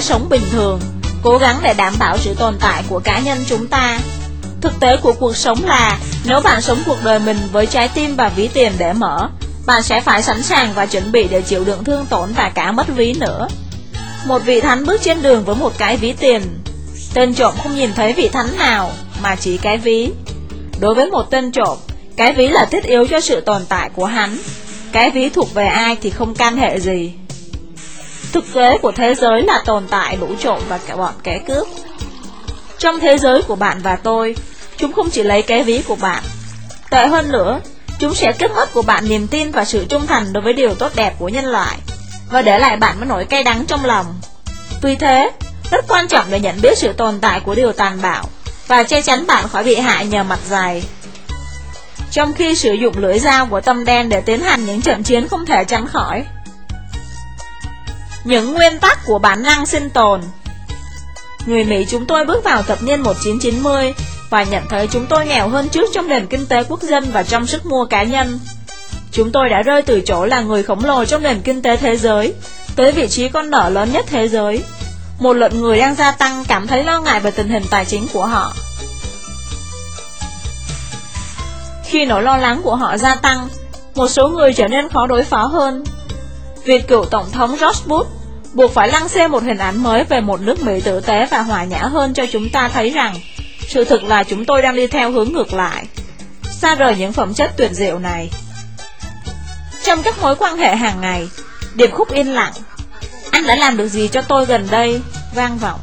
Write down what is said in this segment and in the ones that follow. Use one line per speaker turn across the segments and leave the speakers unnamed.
sống bình thường, cố gắng để đảm bảo sự tồn tại của cá nhân chúng ta. Thực tế của cuộc sống là, nếu bạn sống cuộc đời mình với trái tim và ví tiền để mở, bạn sẽ phải sẵn sàng và chuẩn bị để chịu đựng thương tổn và cả mất ví nữa. Một vị thánh bước trên đường với một cái ví tiền. Tên trộm không nhìn thấy vị thánh nào, mà chỉ cái ví. Đối với một tên trộm, cái ví là thiết yếu cho sự tồn tại của hắn. Cái ví thuộc về ai thì không can hệ gì. Thực tế của thế giới là tồn tại lũ trộm và cả bọn kẻ cướp. Trong thế giới của bạn và tôi, chúng không chỉ lấy cái ví của bạn. Tệ hơn nữa, chúng sẽ cướp mất của bạn niềm tin và sự trung thành đối với điều tốt đẹp của nhân loại, và để lại bạn với nỗi cay đắng trong lòng. Tuy thế, rất quan trọng để nhận biết sự tồn tại của điều tàn bạo, và che chắn bạn khỏi bị hại nhờ mặt dày. Trong khi sử dụng lưỡi dao của tâm đen để tiến hành những trận chiến không thể tránh khỏi, những nguyên tắc của bản năng sinh tồn Người Mỹ chúng tôi bước vào thập niên 1990 và nhận thấy chúng tôi nghèo hơn trước trong nền kinh tế quốc dân và trong sức mua cá nhân. Chúng tôi đã rơi từ chỗ là người khổng lồ trong nền kinh tế thế giới tới vị trí con nợ lớn nhất thế giới. Một lượng người đang gia tăng cảm thấy lo ngại về tình hình tài chính của họ. Khi nỗi lo lắng của họ gia tăng, một số người trở nên khó đối phó hơn Việc cựu Tổng thống George Bush buộc phải lăng xê một hình ảnh mới về một nước Mỹ tử tế và hòa nhã hơn cho chúng ta thấy rằng sự thực là chúng tôi đang đi theo hướng ngược lại, xa rời những phẩm chất tuyệt diệu này. Trong các mối quan hệ hàng ngày, điệp khúc yên lặng, anh đã làm được gì cho tôi gần đây, vang vọng.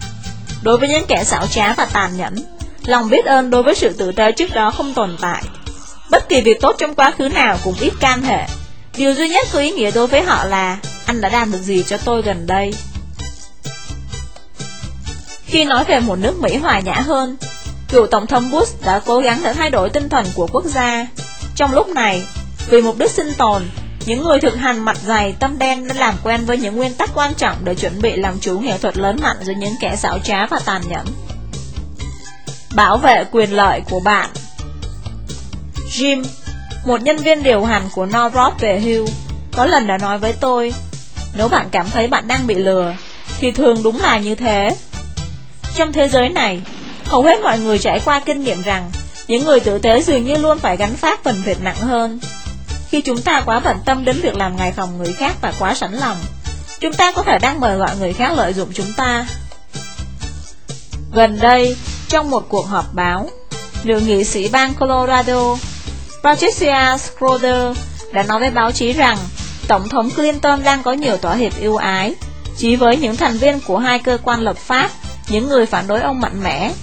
Đối với những kẻ xảo trá và tàn nhẫn, lòng biết ơn đối với sự tử tế trước đó không tồn tại. Bất kỳ việc tốt trong quá khứ nào cũng ít can hệ Điều duy nhất có ý nghĩa đối với họ là Anh đã làm được gì cho tôi gần đây? Khi nói về một nước Mỹ hòa nhã hơn Cựu Tổng thống Bush đã cố gắng để thay đổi tinh thần của quốc gia. Trong lúc này, vì mục đích sinh tồn Những người thực hành mặt dày tâm đen đã làm quen với những nguyên tắc quan trọng Để chuẩn bị làm chủ nghệ thuật lớn mạnh giữa những kẻ xảo trá và tàn nhẫn. Bảo vệ quyền lợi của bạn. Jim một nhân viên điều hành của Northrop về hưu. Có lần đã nói với tôi Nếu bạn cảm thấy bạn đang bị lừa Thì thường đúng là như thế. Trong thế giới này Hầu hết mọi người trải qua kinh nghiệm rằng Những người tử tế dường như luôn phải gánh phát phần việc nặng hơn. Khi chúng ta quá bận tâm đến việc làm ngày phòng người khác và quá sẵn lòng Chúng ta có thể đang mời gọi người khác lợi dụng chúng ta. Gần đây, trong một cuộc họp báo Nữ nghị sĩ bang Colorado Patricia Schroeder đã nói với báo chí rằng Tổng thống Clinton đang có nhiều tỏa hiệp ưu ái, chỉ với những thành viên của hai cơ quan lập pháp, những người phản đối ông mạnh mẽ,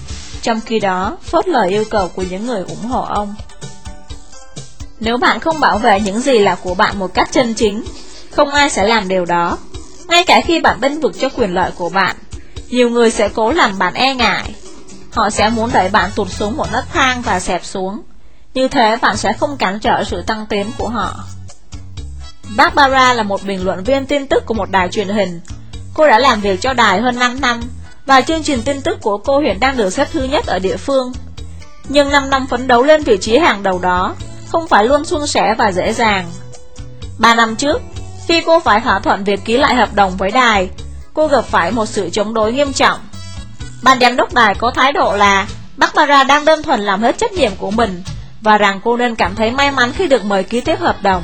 trong khi đó phớt lời yêu cầu của những người ủng hộ ông. Nếu bạn không bảo vệ những gì là của bạn một cách chân chính, không ai sẽ làm điều đó. Ngay cả khi bạn bênh vực cho quyền lợi của bạn, nhiều người sẽ cố làm bạn e ngại. Họ sẽ muốn đẩy bạn tụt xuống một nấc thang và xẹp xuống. Như thế bạn sẽ không cản trở sự tăng tiến của họ. Barbara là một bình luận viên tin tức của một đài truyền hình. Cô đã làm việc cho đài hơn 5 năm, Và chương trình tin tức của cô hiện đang được xếp thứ nhất ở địa phương. Nhưng 5 năm phấn đấu lên vị trí hàng đầu đó Không phải luôn suôn sẻ và dễ dàng. 3 năm trước, Khi cô phải thỏa thuận việc ký lại hợp đồng với đài, Cô gặp phải một sự chống đối nghiêm trọng. Ban giám đốc đài có thái độ là Barbara đang đơn thuần làm hết trách nhiệm của mình và rằng cô nên cảm thấy may mắn khi được mời ký tiếp hợp đồng.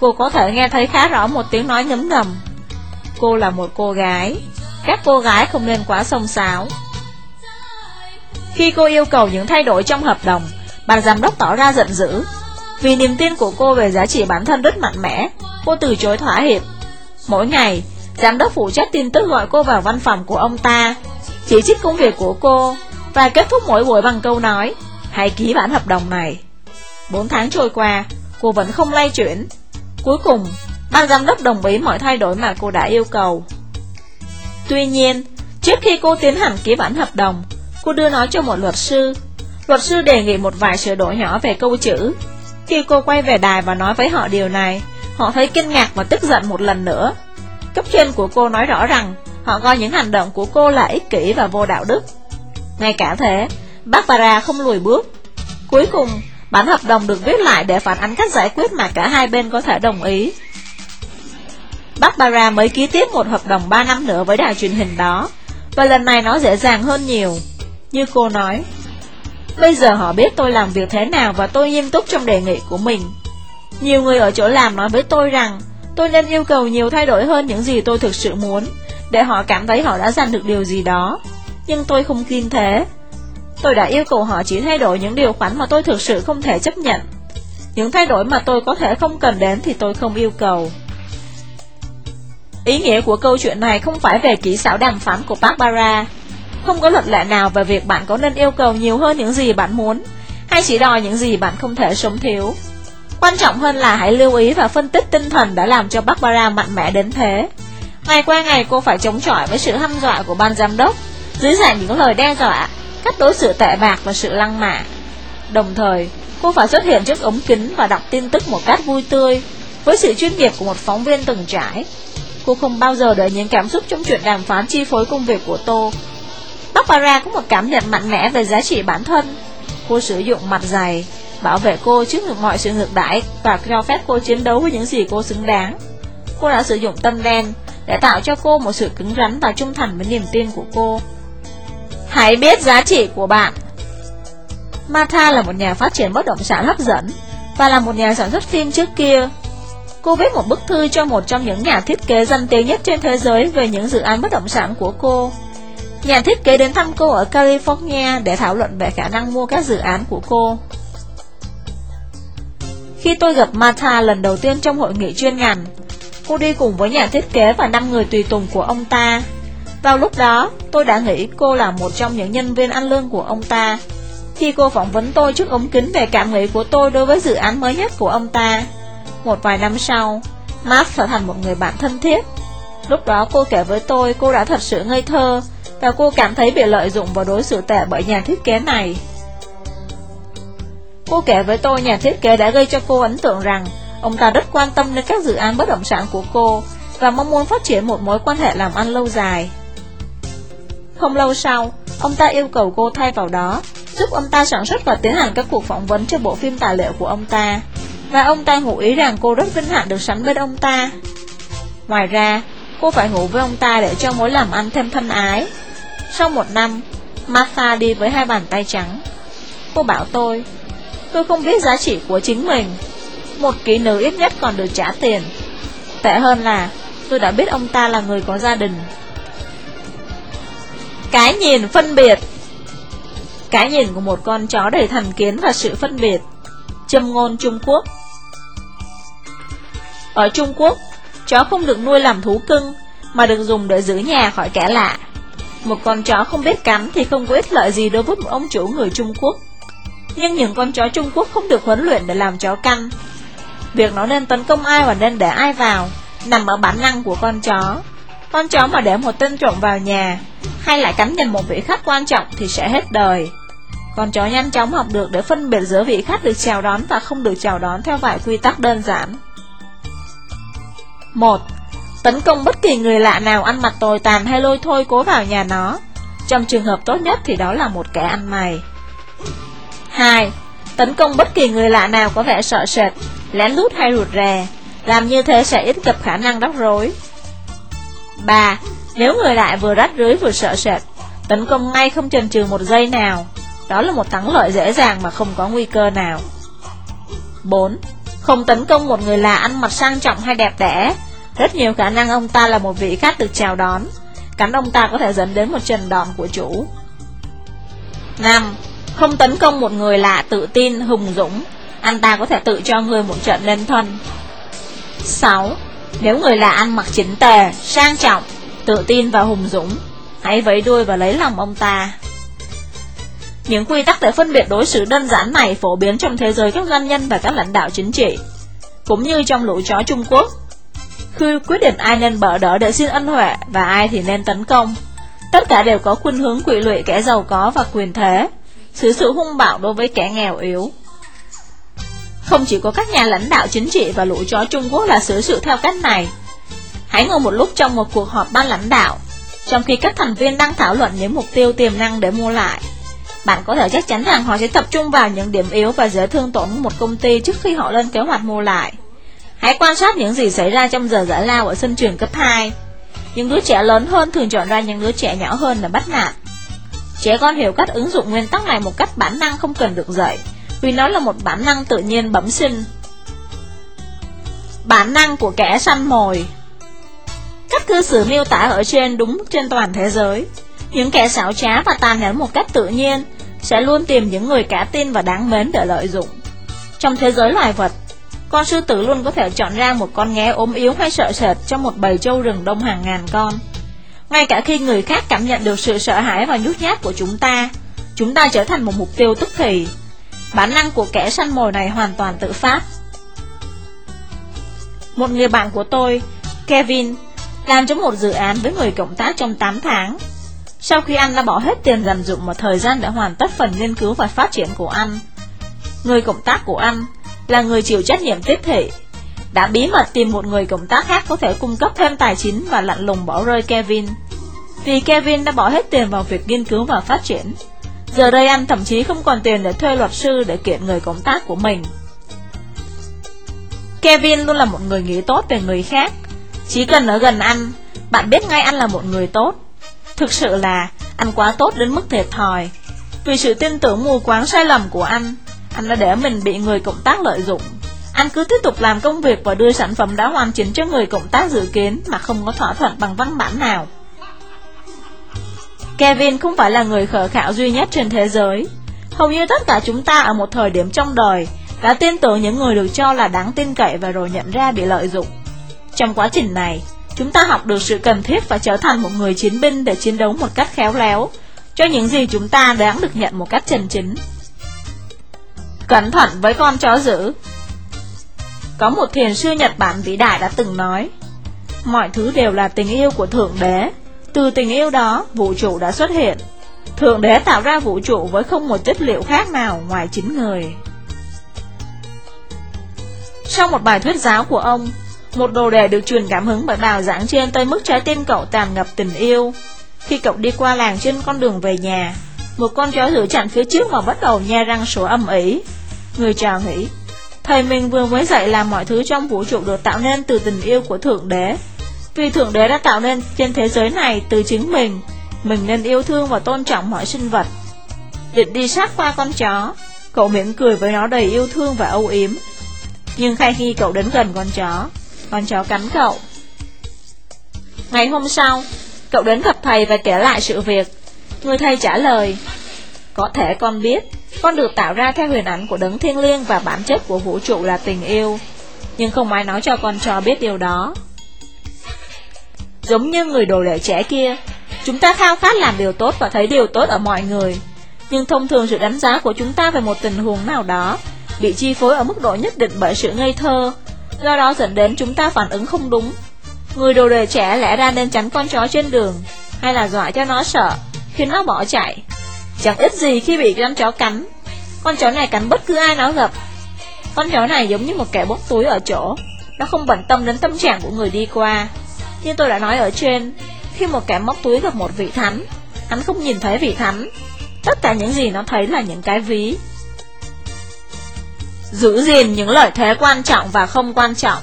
Cô có thể nghe thấy khá rõ một tiếng nói ngấm ngầm. Cô là một cô gái, các cô gái không nên quá sông sáo. Khi cô yêu cầu những thay đổi trong hợp đồng, bà giám đốc tỏ ra giận dữ. Vì niềm tin của cô về giá trị bản thân rất mạnh mẽ, cô từ chối thỏa hiệp. Mỗi ngày, giám đốc phụ trách tin tức gọi cô vào văn phòng của ông ta, chỉ trích công việc của cô, và kết thúc mỗi buổi bằng câu nói Hãy ký bản hợp đồng này 4 tháng trôi qua Cô vẫn không lay chuyển Cuối cùng Ban giám đốc đồng ý mọi thay đổi mà cô đã yêu cầu Tuy nhiên, trước khi cô tiến hành ký bản hợp đồng, cô đưa nó cho một luật sư. Luật sư đề nghị một vài sửa đổi nhỏ về câu chữ. Khi cô quay về đài và nói với họ điều này, họ thấy kinh ngạc và tức giận một lần nữa. Cấp trên của cô nói rõ rằng họ coi những hành động của cô là ích kỷ và vô đạo đức. Ngay cả thế, Barbara không lùi bước. Cuối cùng, bản hợp đồng được viết lại để phản ánh cách giải quyết mà cả hai bên có thể đồng ý. Barbara mới ký tiếp một hợp đồng 3 năm nữa với đài truyền hình đó, và lần này nó dễ dàng hơn nhiều. Như cô nói, bây giờ họ biết tôi làm việc thế nào và tôi nghiêm túc trong đề nghị của mình. Nhiều người ở chỗ làm nói với tôi rằng tôi nên yêu cầu nhiều thay đổi hơn những gì tôi thực sự muốn, để họ cảm thấy họ đã giành được điều gì đó. Nhưng tôi không tin thế. Tôi đã yêu cầu họ chỉ thay đổi những điều khoản mà tôi thực sự không thể chấp nhận. Những thay đổi mà tôi có thể không cần đến thì tôi không yêu cầu. Ý nghĩa của câu chuyện này không phải về kỹ xảo đàm phán của Barbara. Không có luật lệ nào về việc bạn có nên yêu cầu nhiều hơn những gì bạn muốn, hay chỉ đòi những gì bạn không thể sống thiếu. Quan trọng hơn là hãy lưu ý và phân tích tinh thần đã làm cho Barbara mạnh mẽ đến thế. Ngày qua ngày cô phải chống chọi với sự hăm dọa của ban giám đốc, dưới dạng những lời đe dọa, cách đối xử tệ bạc và sự lăng mạ. Đồng thời, cô phải xuất hiện trước ống kính và đọc tin tức một cách vui tươi, với sự chuyên nghiệp của một phóng viên từng trải. Cô không bao giờ để những cảm xúc trong chuyện đàm phán chi phối công việc của Tô. Barbara có một cảm nhận mạnh mẽ về giá trị bản thân. Cô sử dụng mặt dày, bảo vệ cô trước được mọi sự ngược đãi và cho phép cô chiến đấu với những gì cô xứng đáng. Cô đã sử dụng tâm đen để tạo cho cô một sự cứng rắn và trung thành với niềm tin của cô. Hãy biết giá trị của bạn. Martha là một nhà phát triển bất động sản hấp dẫn và là một nhà sản xuất phim trước kia. Cô viết một bức thư cho một trong những nhà thiết kế danh tiếng nhất trên thế giới về những dự án bất động sản của cô. Nhà thiết kế đến thăm cô ở California để thảo luận về khả năng mua các dự án của cô. Khi tôi gặp Martha lần đầu tiên trong hội nghị chuyên ngành, cô đi cùng với nhà thiết kế và 5 người tùy tùng của ông ta. Vào lúc đó, tôi đã nghĩ cô là một trong những nhân viên ăn lương của ông ta. Khi cô phỏng vấn tôi trước ống kính về cảm nghĩ của tôi đối với dự án mới nhất của ông ta, một vài năm sau, Matt trở thành một người bạn thân thiết. Lúc đó cô kể với tôi cô đã thật sự ngây thơ và cô cảm thấy bị lợi dụng và đối xử tệ bởi nhà thiết kế này. Cô kể với tôi nhà thiết kế đã gây cho cô ấn tượng rằng ông ta rất quan tâm đến các dự án bất động sản của cô và mong muốn phát triển một mối quan hệ làm ăn lâu dài. Không lâu sau, ông ta yêu cầu cô thay vào đó, giúp ông ta sản xuất và tiến hành các cuộc phỏng vấn cho bộ phim tài liệu của ông ta. Và ông ta ngụ ý rằng cô rất vinh hạnh được sánh bên ông ta. Ngoài ra, cô phải ngủ với ông ta để cho mối làm ăn thêm thân ái. Sau một năm, Martha đi với hai bàn tay trắng. Cô bảo tôi, tôi không biết giá trị của chính mình. Một kỹ nữ ít nhất còn được trả tiền. Tệ hơn là tôi đã biết ông ta là người có gia đình. Cái nhìn phân biệt Cái nhìn của một con chó đầy thành kiến và sự phân biệt Châm ngôn Trung Quốc Ở Trung Quốc, chó không được nuôi làm thú cưng, mà được dùng để giữ nhà khỏi kẻ lạ. Một con chó không biết cắn thì không có ích lợi gì đối với một ông chủ người Trung Quốc. Nhưng những con chó Trung Quốc không được huấn luyện để làm chó canh. Việc nó nên tấn công ai và nên để ai vào, nằm ở bản năng của con chó. Con chó mà để một tên trộm vào nhà, hay lại cắn nhầm một vị khách quan trọng thì sẽ hết đời. Con chó nhanh chóng học được để phân biệt giữa vị khách được chào đón và không được chào đón theo vài quy tắc đơn giản. 1. Tấn công bất kỳ người lạ nào ăn mặc tồi tàn hay lôi thôi cố vào nhà nó. Trong trường hợp tốt nhất thì đó là một kẻ ăn mày. 2. Tấn công bất kỳ người lạ nào có vẻ sợ sệt, lén lút hay rụt rè. Làm như thế sẽ ít gặp khả năng rắc rối. 3. Nếu người lạ vừa rắt rưới vừa sợ sệt, tấn công ngay không chần chừ một giây nào. Đó là một thắng lợi dễ dàng mà không có nguy cơ nào 4. Không tấn công một người lạ ăn mặc sang trọng hay đẹp đẽ Rất nhiều khả năng ông ta là một vị khách được chào đón Cắn ông ta có thể dẫn đến một trần đòn của chủ 5. Không tấn công một người lạ tự tin, hùng dũng Anh ta có thể tự cho người một trận lên thân 6. Nếu người lạ ăn mặc chỉnh tề, sang trọng, tự tin và hùng dũng Hãy vẫy đuôi và lấy lòng ông ta những quy tắc để phân biệt đối xử đơn giản này phổ biến trong thế giới các doanh nhân và các lãnh đạo chính trị, cũng như trong lũ chó Trung Quốc. Khi quyết định ai nên bỡ đỡ để xin ân huệ và ai thì nên tấn công. Tất cả đều có khuynh hướng quỵ lụy kẻ giàu có và quyền thế, xử sự hung bạo đối với kẻ nghèo yếu. Không chỉ có các nhà lãnh đạo chính trị và lũ chó Trung Quốc là xử sự theo cách này. Hãy ngồi một lúc trong một cuộc họp ban lãnh đạo, trong khi các thành viên đang thảo luận những mục tiêu tiềm năng để mua lại. Bạn có thể chắc chắn rằng họ sẽ tập trung vào những điểm yếu và dễ thương tổn của một công ty trước khi họ lên kế hoạch mua lại. Hãy quan sát những gì xảy ra trong giờ giải lao ở sân trường cấp 2. Những đứa trẻ lớn hơn thường chọn ra những đứa trẻ nhỏ hơn để bắt nạt. Trẻ con hiểu cách ứng dụng nguyên tắc này một cách bản năng không cần được dạy, vì nó là một bản năng tự nhiên bẩm sinh. Bản năng của kẻ săn mồi Cách cư xử miêu tả ở trên đúng trên toàn thế giới. Những kẻ xảo trá và tàn nhẫn một cách tự nhiên sẽ luôn tìm những người cá tin và đáng mến để lợi dụng. Trong thế giới loài vật, con sư tử luôn có thể chọn ra một con nghé ốm yếu hay sợ sệt trong một bầy trâu rừng đông hàng ngàn con. Ngay cả khi người khác cảm nhận được sự sợ hãi và nhút nhát của chúng ta, chúng ta trở thành một mục tiêu tức thì. Bản năng của kẻ săn mồi này hoàn toàn tự phát. Một người bạn của tôi, Kevin, làm cho một dự án với người cộng tác trong 8 tháng. Sau khi anh đã bỏ hết tiền dành dụng một thời gian để hoàn tất phần nghiên cứu và phát triển của anh, người cộng tác của anh là người chịu trách nhiệm tiếp thị, đã bí mật tìm một người cộng tác khác có thể cung cấp thêm tài chính và lặn lùng bỏ rơi Kevin. Vì Kevin đã bỏ hết tiền vào việc nghiên cứu và phát triển. Giờ đây anh thậm chí không còn tiền để thuê luật sư để kiện người cộng tác của mình. Kevin luôn là một người nghĩ tốt về người khác. Chỉ cần ở gần anh, bạn biết ngay anh là một người tốt. Thực sự là anh quá tốt đến mức thiệt thòi. Vì sự tin tưởng mù quáng sai lầm của anh, anh đã để mình bị người cộng tác lợi dụng. Anh cứ tiếp tục làm công việc và đưa sản phẩm đã hoàn chỉnh cho người cộng tác dự kiến mà không có thỏa thuận bằng văn bản nào. Kevin không phải là người khờ khạo duy nhất trên thế giới. Hầu như tất cả chúng ta ở một thời điểm trong đời đã tin tưởng những người được cho là đáng tin cậy và rồi nhận ra bị lợi dụng. Trong quá trình này, chúng ta học được sự cần thiết và trở thành một người chiến binh để chiến đấu một cách khéo léo cho những gì chúng ta đáng được nhận một cách chân chính. Cẩn thận với con chó dữ Có một thiền sư Nhật Bản vĩ đại đã từng nói Mọi thứ đều là tình yêu của Thượng Đế từ tình yêu đó, vũ trụ đã xuất hiện. Thượng Đế tạo ra vũ trụ với không một chất liệu khác nào ngoài chính người. Trong một bài thuyết giáo của ông Một đồ đề được truyền cảm hứng bởi bào giảng trên tới mức trái tim cậu tàn ngập tình yêu. Khi cậu đi qua làng trên con đường về nhà Một con chó giữ chặn phía trước và bắt đầu nha răng sổ âm ỉ. Người trò nghĩ Thầy mình vừa mới dạy làm mọi thứ trong vũ trụ được tạo nên từ tình yêu của Thượng Đế. Vì Thượng Đế đã tạo nên trên thế giới này từ chính mình Mình nên yêu thương và tôn trọng mọi sinh vật. Định đi sát qua con chó, Cậu mỉm cười với nó đầy yêu thương và âu yếm. Nhưng khai khi cậu đến gần con chó Con chó cắn cậu. Ngày hôm sau, Cậu đến gặp thầy và kể lại sự việc. Người thầy trả lời, Có thể con biết, con được tạo ra theo huyền ảnh của đấng thiêng liêng và bản chất của vũ trụ là tình yêu. Nhưng không ai nói cho con cho biết điều đó. Giống như người đồ đệ trẻ kia. Chúng ta khao khát làm điều tốt và thấy điều tốt ở mọi người. Nhưng thông thường sự đánh giá của chúng ta về một tình huống nào đó Bị chi phối ở mức độ nhất định bởi sự ngây thơ, Do đó dẫn đến chúng ta phản ứng không đúng. Người đồ đệ trẻ lẽ ra nên tránh con chó trên đường, Hay là dọa cho nó sợ, Khiến nó bỏ chạy. Chẳng ít gì khi bị con chó cắn. Con chó này cắn bất cứ ai nó gặp. Con chó này giống như một kẻ bốc túi ở chỗ. Nó không bận tâm đến tâm trạng của người đi qua. Như tôi đã nói ở trên, Khi một kẻ móc túi gặp một vị thánh Hắn không nhìn thấy vị thánh Tất cả những gì nó thấy là những cái ví. Giữ gìn những lợi thế quan trọng và không quan trọng.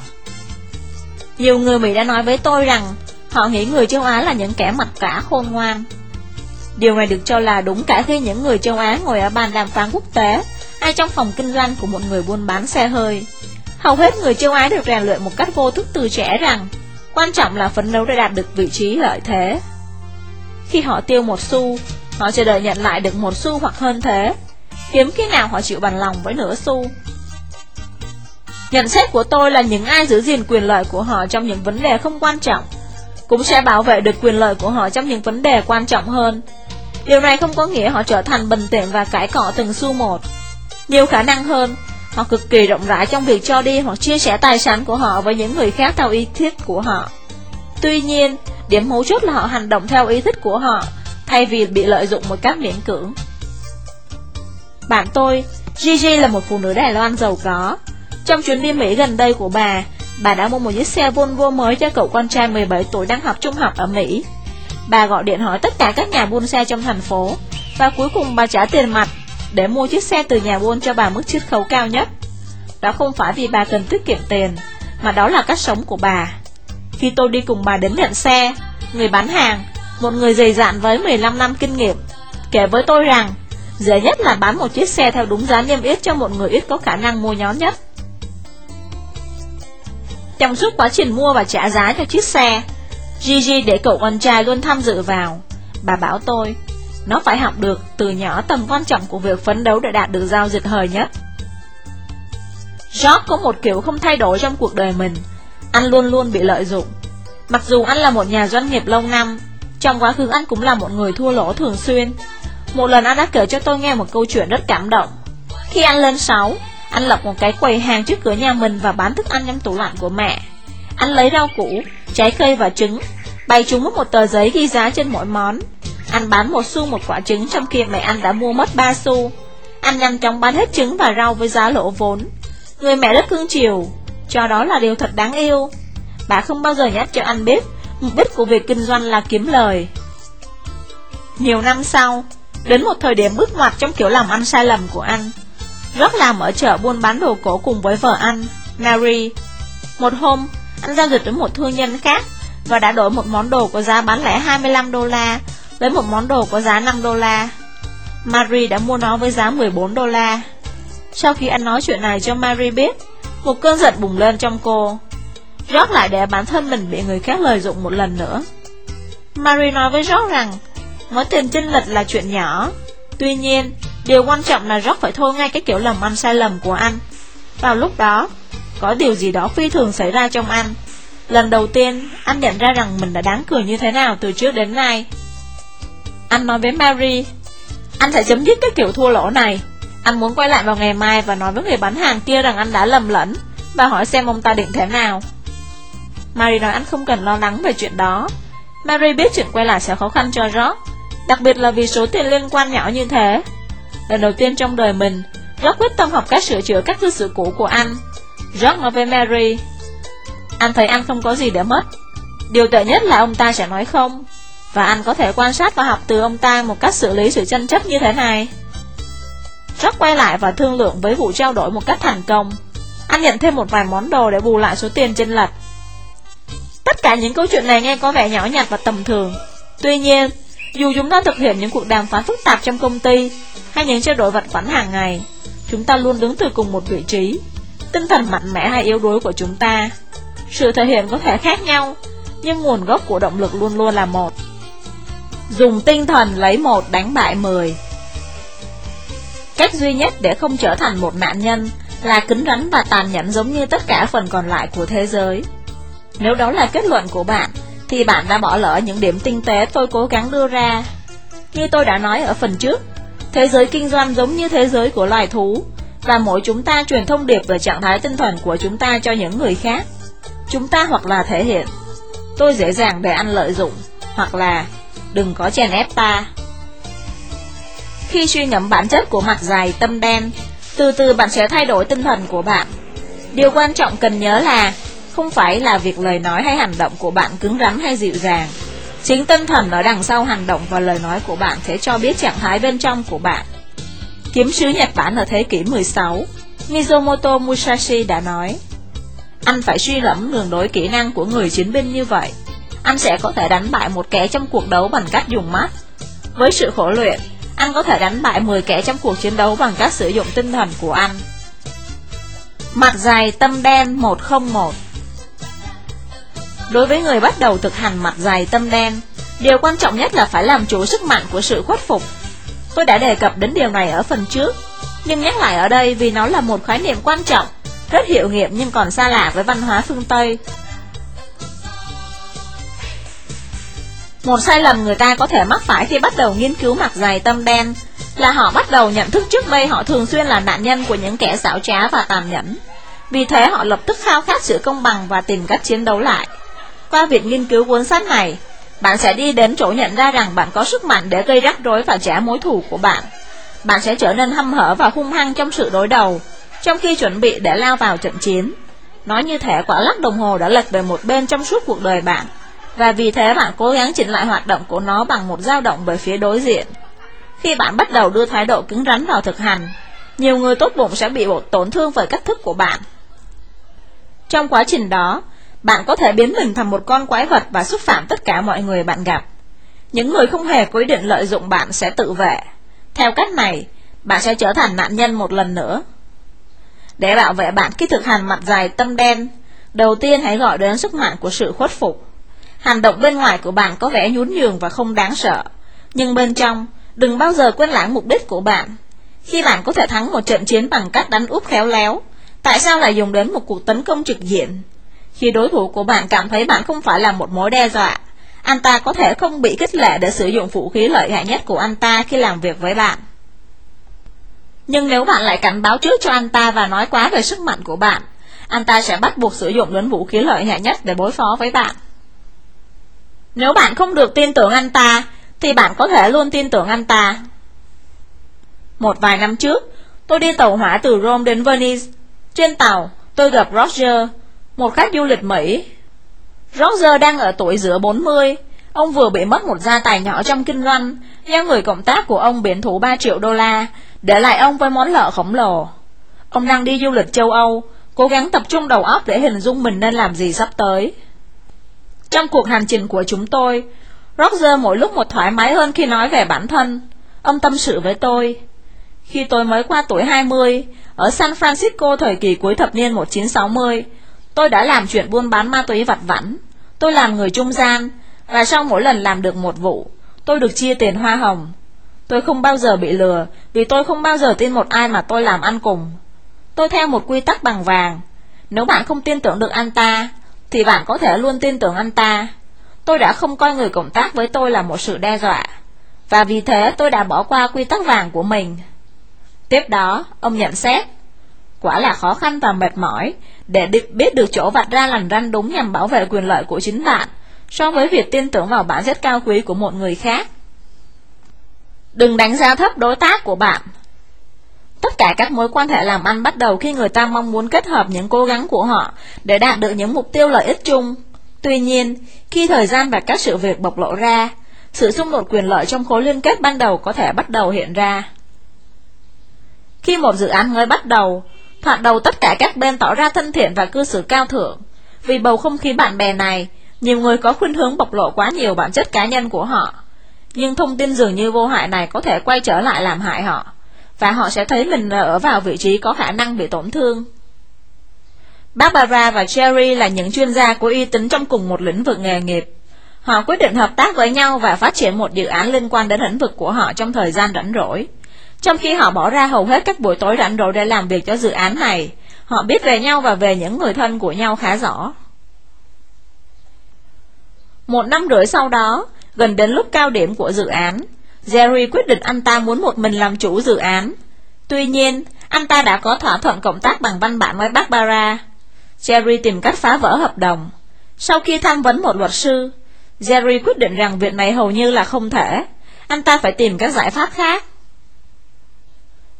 Nhiều người Mỹ đã nói với tôi rằng, Họ nghĩ người châu Á là những kẻ mặt cả khôn ngoan. Điều này được cho là đúng cả khi những người châu Á ngồi ở bàn đàm phán quốc tế hay trong phòng kinh doanh của một người buôn bán xe hơi. Hầu hết người châu Á được rèn luyện một cách vô thức từ trẻ rằng quan trọng là phấn đấu để đạt được vị trí lợi thế. Khi họ tiêu một xu, họ chờ đợi nhận lại được một xu hoặc hơn thế. Hiếm khi nào họ chịu bằng lòng với nửa xu. Nhận xét của tôi là những ai giữ gìn quyền lợi của họ trong những vấn đề không quan trọng cũng sẽ bảo vệ được quyền lợi của họ trong những vấn đề quan trọng hơn. Điều này không có nghĩa họ trở thành bình tĩnh và cãi cọ từng xu một. Nhiều khả năng hơn, Họ cực kỳ rộng rãi trong việc cho đi hoặc chia sẻ tài sản của họ với những người khác theo ý thích của họ. Tuy nhiên, điểm mấu chốt là họ hành động theo ý thích của họ, thay vì bị lợi dụng một cách miễn cưỡng. Bạn tôi, Gigi là một phụ nữ Đài Loan giàu có. Trong chuyến đi Mỹ gần đây của bà, bà đã mua một chiếc xe Volvo mới cho cậu con trai 17 tuổi đang học trung học ở Mỹ. Bà gọi điện hỏi tất cả các nhà buôn xe trong thành phố, và cuối cùng bà trả tiền mặt để mua chiếc xe từ nhà buôn cho bà mức chiết khấu cao nhất. Đó không phải vì bà cần tiết kiệm tiền, mà đó là cách sống của bà. Khi tôi đi cùng bà đến nhận xe, người bán hàng, một người dày dạn với 15 năm kinh nghiệm, kể với tôi rằng dễ nhất là bán một chiếc xe theo đúng giá niêm yết cho một người ít có khả năng mua nhóm nhất. Trong suốt quá trình mua và trả giá cho chiếc xe, Gigi để cậu con trai luôn tham dự vào. Bà bảo tôi, nó phải học được từ nhỏ tầm quan trọng của việc phấn đấu để đạt được giao dịch hời nhất. George có một kiểu không thay đổi trong cuộc đời mình, anh luôn luôn bị lợi dụng. Mặc dù anh là một nhà doanh nghiệp lâu năm, trong quá khứ anh cũng là một người thua lỗ thường xuyên. Một lần anh đã kể cho tôi nghe một câu chuyện rất cảm động. Khi anh lên 6, anh lập một cái quầy hàng trước cửa nhà mình và bán thức ăn trong tủ lạnh của mẹ. Anh lấy rau củ, trái cây và trứng, bày chúng với một tờ giấy ghi giá trên mỗi món. Anh bán một xu một quả trứng trong khi mẹ anh đã mua mất ba xu. Anh nhanh chóng bán hết trứng và rau với giá lỗ vốn. Người mẹ rất cưng chiều, cho đó là điều thật đáng yêu. Bà không bao giờ nhắc cho anh biết, mục đích của việc kinh doanh là kiếm lời. Nhiều năm sau, đến một thời điểm bước ngoặt trong kiểu làm ăn sai lầm của anh, rất làm ở chợ buôn bán đồ cổ cùng với vợ anh, Mary. Một hôm, anh giao dịch với một thương nhân khác và đã đổi một món đồ có giá bán lẻ 25 đô la lấy một món đồ có giá 5 đô la. Mary đã mua nó với giá 14 đô la. Sau khi anh nói chuyện này cho Mary biết, một cơn giận bùng lên trong cô. Rót lại để bản thân mình bị người khác lợi dụng một lần nữa. Mary nói với Rót rằng, mối tiền chênh lệch là chuyện nhỏ. Tuy nhiên, điều quan trọng là Rót phải thôi ngay cái kiểu làm ăn sai lầm của anh. Vào lúc đó, có điều gì đó phi thường xảy ra trong anh. Lần đầu tiên, anh nhận ra rằng mình đã đáng cười như thế nào từ trước đến nay. Anh nói với Mary, Anh sẽ chấm dứt cái kiểu thua lỗ này. Anh muốn quay lại vào ngày mai và nói với người bán hàng kia rằng anh đã lầm lẫn Và hỏi xem ông ta định thế nào. Mary nói anh không cần lo lắng về chuyện đó. Mary biết chuyện quay lại sẽ khó khăn cho Rock, Đặc biệt là vì số tiền liên quan nhỏ như thế. Lần đầu tiên trong đời mình, Rock quyết tâm học cách sửa chữa các cư xử cũ của anh. Rock nói với Mary, Anh thấy anh không có gì để mất. Điều tệ nhất là ông ta sẽ nói không và anh có thể quan sát và học từ ông ta một cách xử lý sự tranh chấp như thế này. Jack quay lại và thương lượng với vụ trao đổi một cách thành công. Anh nhận thêm một vài món đồ để bù lại số tiền trên lệch. Tất cả những câu chuyện này nghe có vẻ nhỏ nhặt và tầm thường. Tuy nhiên, dù chúng ta thực hiện những cuộc đàm phán phức tạp trong công ty hay những trao đổi vật vãnh hàng ngày, chúng ta luôn đứng từ cùng một vị trí. Tinh thần mạnh mẽ hay yếu đuối của chúng ta. Sự thể hiện có thể khác nhau, nhưng nguồn gốc của động lực luôn luôn là một. Dùng tinh thần lấy một đánh bại 10 Cách duy nhất để không trở thành một nạn nhân là cứng rắn và tàn nhẫn giống như tất cả phần còn lại của thế giới. Nếu đó là kết luận của bạn, thì bạn đã bỏ lỡ những điểm tinh tế tôi cố gắng đưa ra. Như tôi đã nói ở phần trước, thế giới kinh doanh giống như thế giới của loài thú, và mỗi chúng ta truyền thông điệp về trạng thái tinh thần của chúng ta cho những người khác. Chúng ta hoặc là thể hiện, tôi dễ dàng để ăn lợi dụng, hoặc là đừng có chèn ép ta. Khi suy ngẫm bản chất của mặt dài tâm đen, từ từ bạn sẽ thay đổi tinh thần của bạn. Điều quan trọng cần nhớ là không phải là việc lời nói hay hành động của bạn cứng rắn hay dịu dàng. Chính tinh thần ở đằng sau hành động và lời nói của bạn sẽ cho biết trạng thái bên trong của bạn. Kiếm sứ Nhật Bản ở thế kỷ 16, Mizomoto Musashi đã nói, Anh phải suy lẫm đường đối kỹ năng của người chiến binh như vậy anh sẽ có thể đánh bại một kẻ trong cuộc đấu bằng cách dùng mắt. Với sự khổ luyện, anh có thể đánh bại 10 kẻ trong cuộc chiến đấu bằng cách sử dụng tinh thần của anh. Mặt dài tâm đen 101 Đối với người bắt đầu thực hành mặt dài tâm đen, điều quan trọng nhất là phải làm chủ sức mạnh của sự khuất phục. Tôi đã đề cập đến điều này ở phần trước, nhưng nhắc lại ở đây vì nó là một khái niệm quan trọng, rất hiệu nghiệm nhưng còn xa lạ với văn hóa phương Tây. Một sai lầm người ta có thể mắc phải khi bắt đầu nghiên cứu mặt dày tâm đen là họ bắt đầu nhận thức trước đây họ thường xuyên là nạn nhân của những kẻ xảo trá và tàn nhẫn. Vì thế họ lập tức khao khát sự công bằng và tìm cách chiến đấu lại. Qua việc nghiên cứu cuốn sách này, bạn sẽ đi đến chỗ nhận ra rằng bạn có sức mạnh để gây rắc rối và trả mối thù của bạn. Bạn sẽ trở nên hâm hở và hung hăng trong sự đối đầu, trong khi chuẩn bị để lao vào trận chiến. Nói như thể quả lắc đồng hồ đã lệch về một bên trong suốt cuộc đời bạn, và vì thế bạn cố gắng chỉnh lại hoạt động của nó bằng một dao động về phía đối diện. Khi bạn bắt đầu đưa thái độ cứng rắn vào thực hành, nhiều người tốt bụng sẽ bị tổn thương bởi cách thức của bạn. Trong quá trình đó, bạn có thể biến mình thành một con quái vật và xúc phạm tất cả mọi người bạn gặp. Những người không hề có ý định lợi dụng bạn sẽ tự vệ. Theo cách này, bạn sẽ trở thành nạn nhân một lần nữa. Để bảo vệ bạn khi thực hành mặt dài tâm đen, đầu tiên hãy gọi đến sức mạnh của sự khuất phục. Hành động bên ngoài của bạn có vẻ nhún nhường và không đáng sợ, nhưng bên trong, đừng bao giờ quên lãng mục đích của bạn. Khi bạn có thể thắng một trận chiến bằng cách đánh úp khéo léo, tại sao lại dùng đến một cuộc tấn công trực diện? Khi đối thủ của bạn cảm thấy bạn không phải là một mối đe dọa, anh ta có thể không bị kích lệ để sử dụng vũ khí lợi hại nhất của anh ta khi làm việc với bạn. Nhưng nếu bạn lại cảnh báo trước cho anh ta và nói quá về sức mạnh của bạn, anh ta sẽ bắt buộc sử dụng đến vũ khí lợi hại nhất để đối phó với bạn. Nếu bạn không được tin tưởng anh ta, thì bạn có thể luôn tin tưởng anh ta. Một vài năm trước, tôi đi tàu hỏa từ Rome đến Venice. Trên tàu, tôi gặp Roger, một khách du lịch Mỹ. Roger đang ở tuổi giữa 40. Ông vừa bị mất một gia tài nhỏ trong kinh doanh, do người cộng tác của ông biển thủ 3 triệu đô la, để lại ông với món lợ khổng lồ. Ông đang đi du lịch châu Âu, cố gắng tập trung đầu óc để hình dung mình nên làm gì sắp tới. Trong cuộc hành trình của chúng tôi, Roger mỗi lúc một thoải mái hơn khi nói về bản thân. Ông tâm sự với tôi. Khi tôi mới qua tuổi 20, ở San Francisco thời kỳ cuối thập niên 1960, tôi đã làm chuyện buôn bán ma túy vặt vãnh. Tôi làm người trung gian, và sau mỗi lần làm được một vụ, tôi được chia tiền hoa hồng. Tôi không bao giờ bị lừa, vì tôi không bao giờ tin một ai mà tôi làm ăn cùng. Tôi theo một quy tắc bằng vàng. Nếu bạn không tin tưởng được anh ta, thì bạn có thể luôn tin tưởng anh ta. Tôi đã không coi người cộng tác với tôi là một sự đe dọa, và vì thế tôi đã bỏ qua quy tắc vàng của mình. Tiếp đó, ông nhận xét, quả là khó khăn và mệt mỏi để biết được chỗ vạch ra lằn ranh đúng nhằm bảo vệ quyền lợi của chính bạn, so với việc tin tưởng vào bản chất cao quý của một người khác. Đừng đánh giá thấp đối tác của bạn. Tất cả các mối quan hệ làm ăn bắt đầu khi người ta mong muốn kết hợp những cố gắng của họ để đạt được những mục tiêu lợi ích chung. Tuy nhiên, khi thời gian và các sự việc bộc lộ ra, sự xung đột quyền lợi trong khối liên kết ban đầu có thể bắt đầu hiện ra. Khi một dự án mới bắt đầu, thoạt đầu tất cả các bên tỏ ra thân thiện và cư xử cao thượng. Vì bầu không khí bạn bè này, nhiều người có khuynh hướng bộc lộ quá nhiều bản chất cá nhân của họ. Nhưng thông tin dường như vô hại này có thể quay trở lại làm hại họ, và họ sẽ thấy mình ở vào vị trí có khả năng bị tổn thương. Barbara và Jerry là những chuyên gia có uy tín trong cùng một lĩnh vực nghề nghiệp. Họ quyết định hợp tác với nhau và phát triển một dự án liên quan đến lĩnh vực của họ trong thời gian rảnh rỗi. Trong khi họ bỏ ra hầu hết các buổi tối rảnh rỗi để làm việc cho dự án này, họ biết về nhau và về những người thân của nhau khá rõ. Một năm rưỡi sau đó, gần đến lúc cao điểm của dự án, Jerry quyết định anh ta muốn một mình làm chủ dự án. Tuy nhiên, anh ta đã có thỏa thuận cộng tác bằng văn bản với Barbara. Jerry tìm cách phá vỡ hợp đồng. Sau khi tham vấn một luật sư, Jerry quyết định rằng việc này hầu như là không thể. Anh ta phải tìm các giải pháp khác.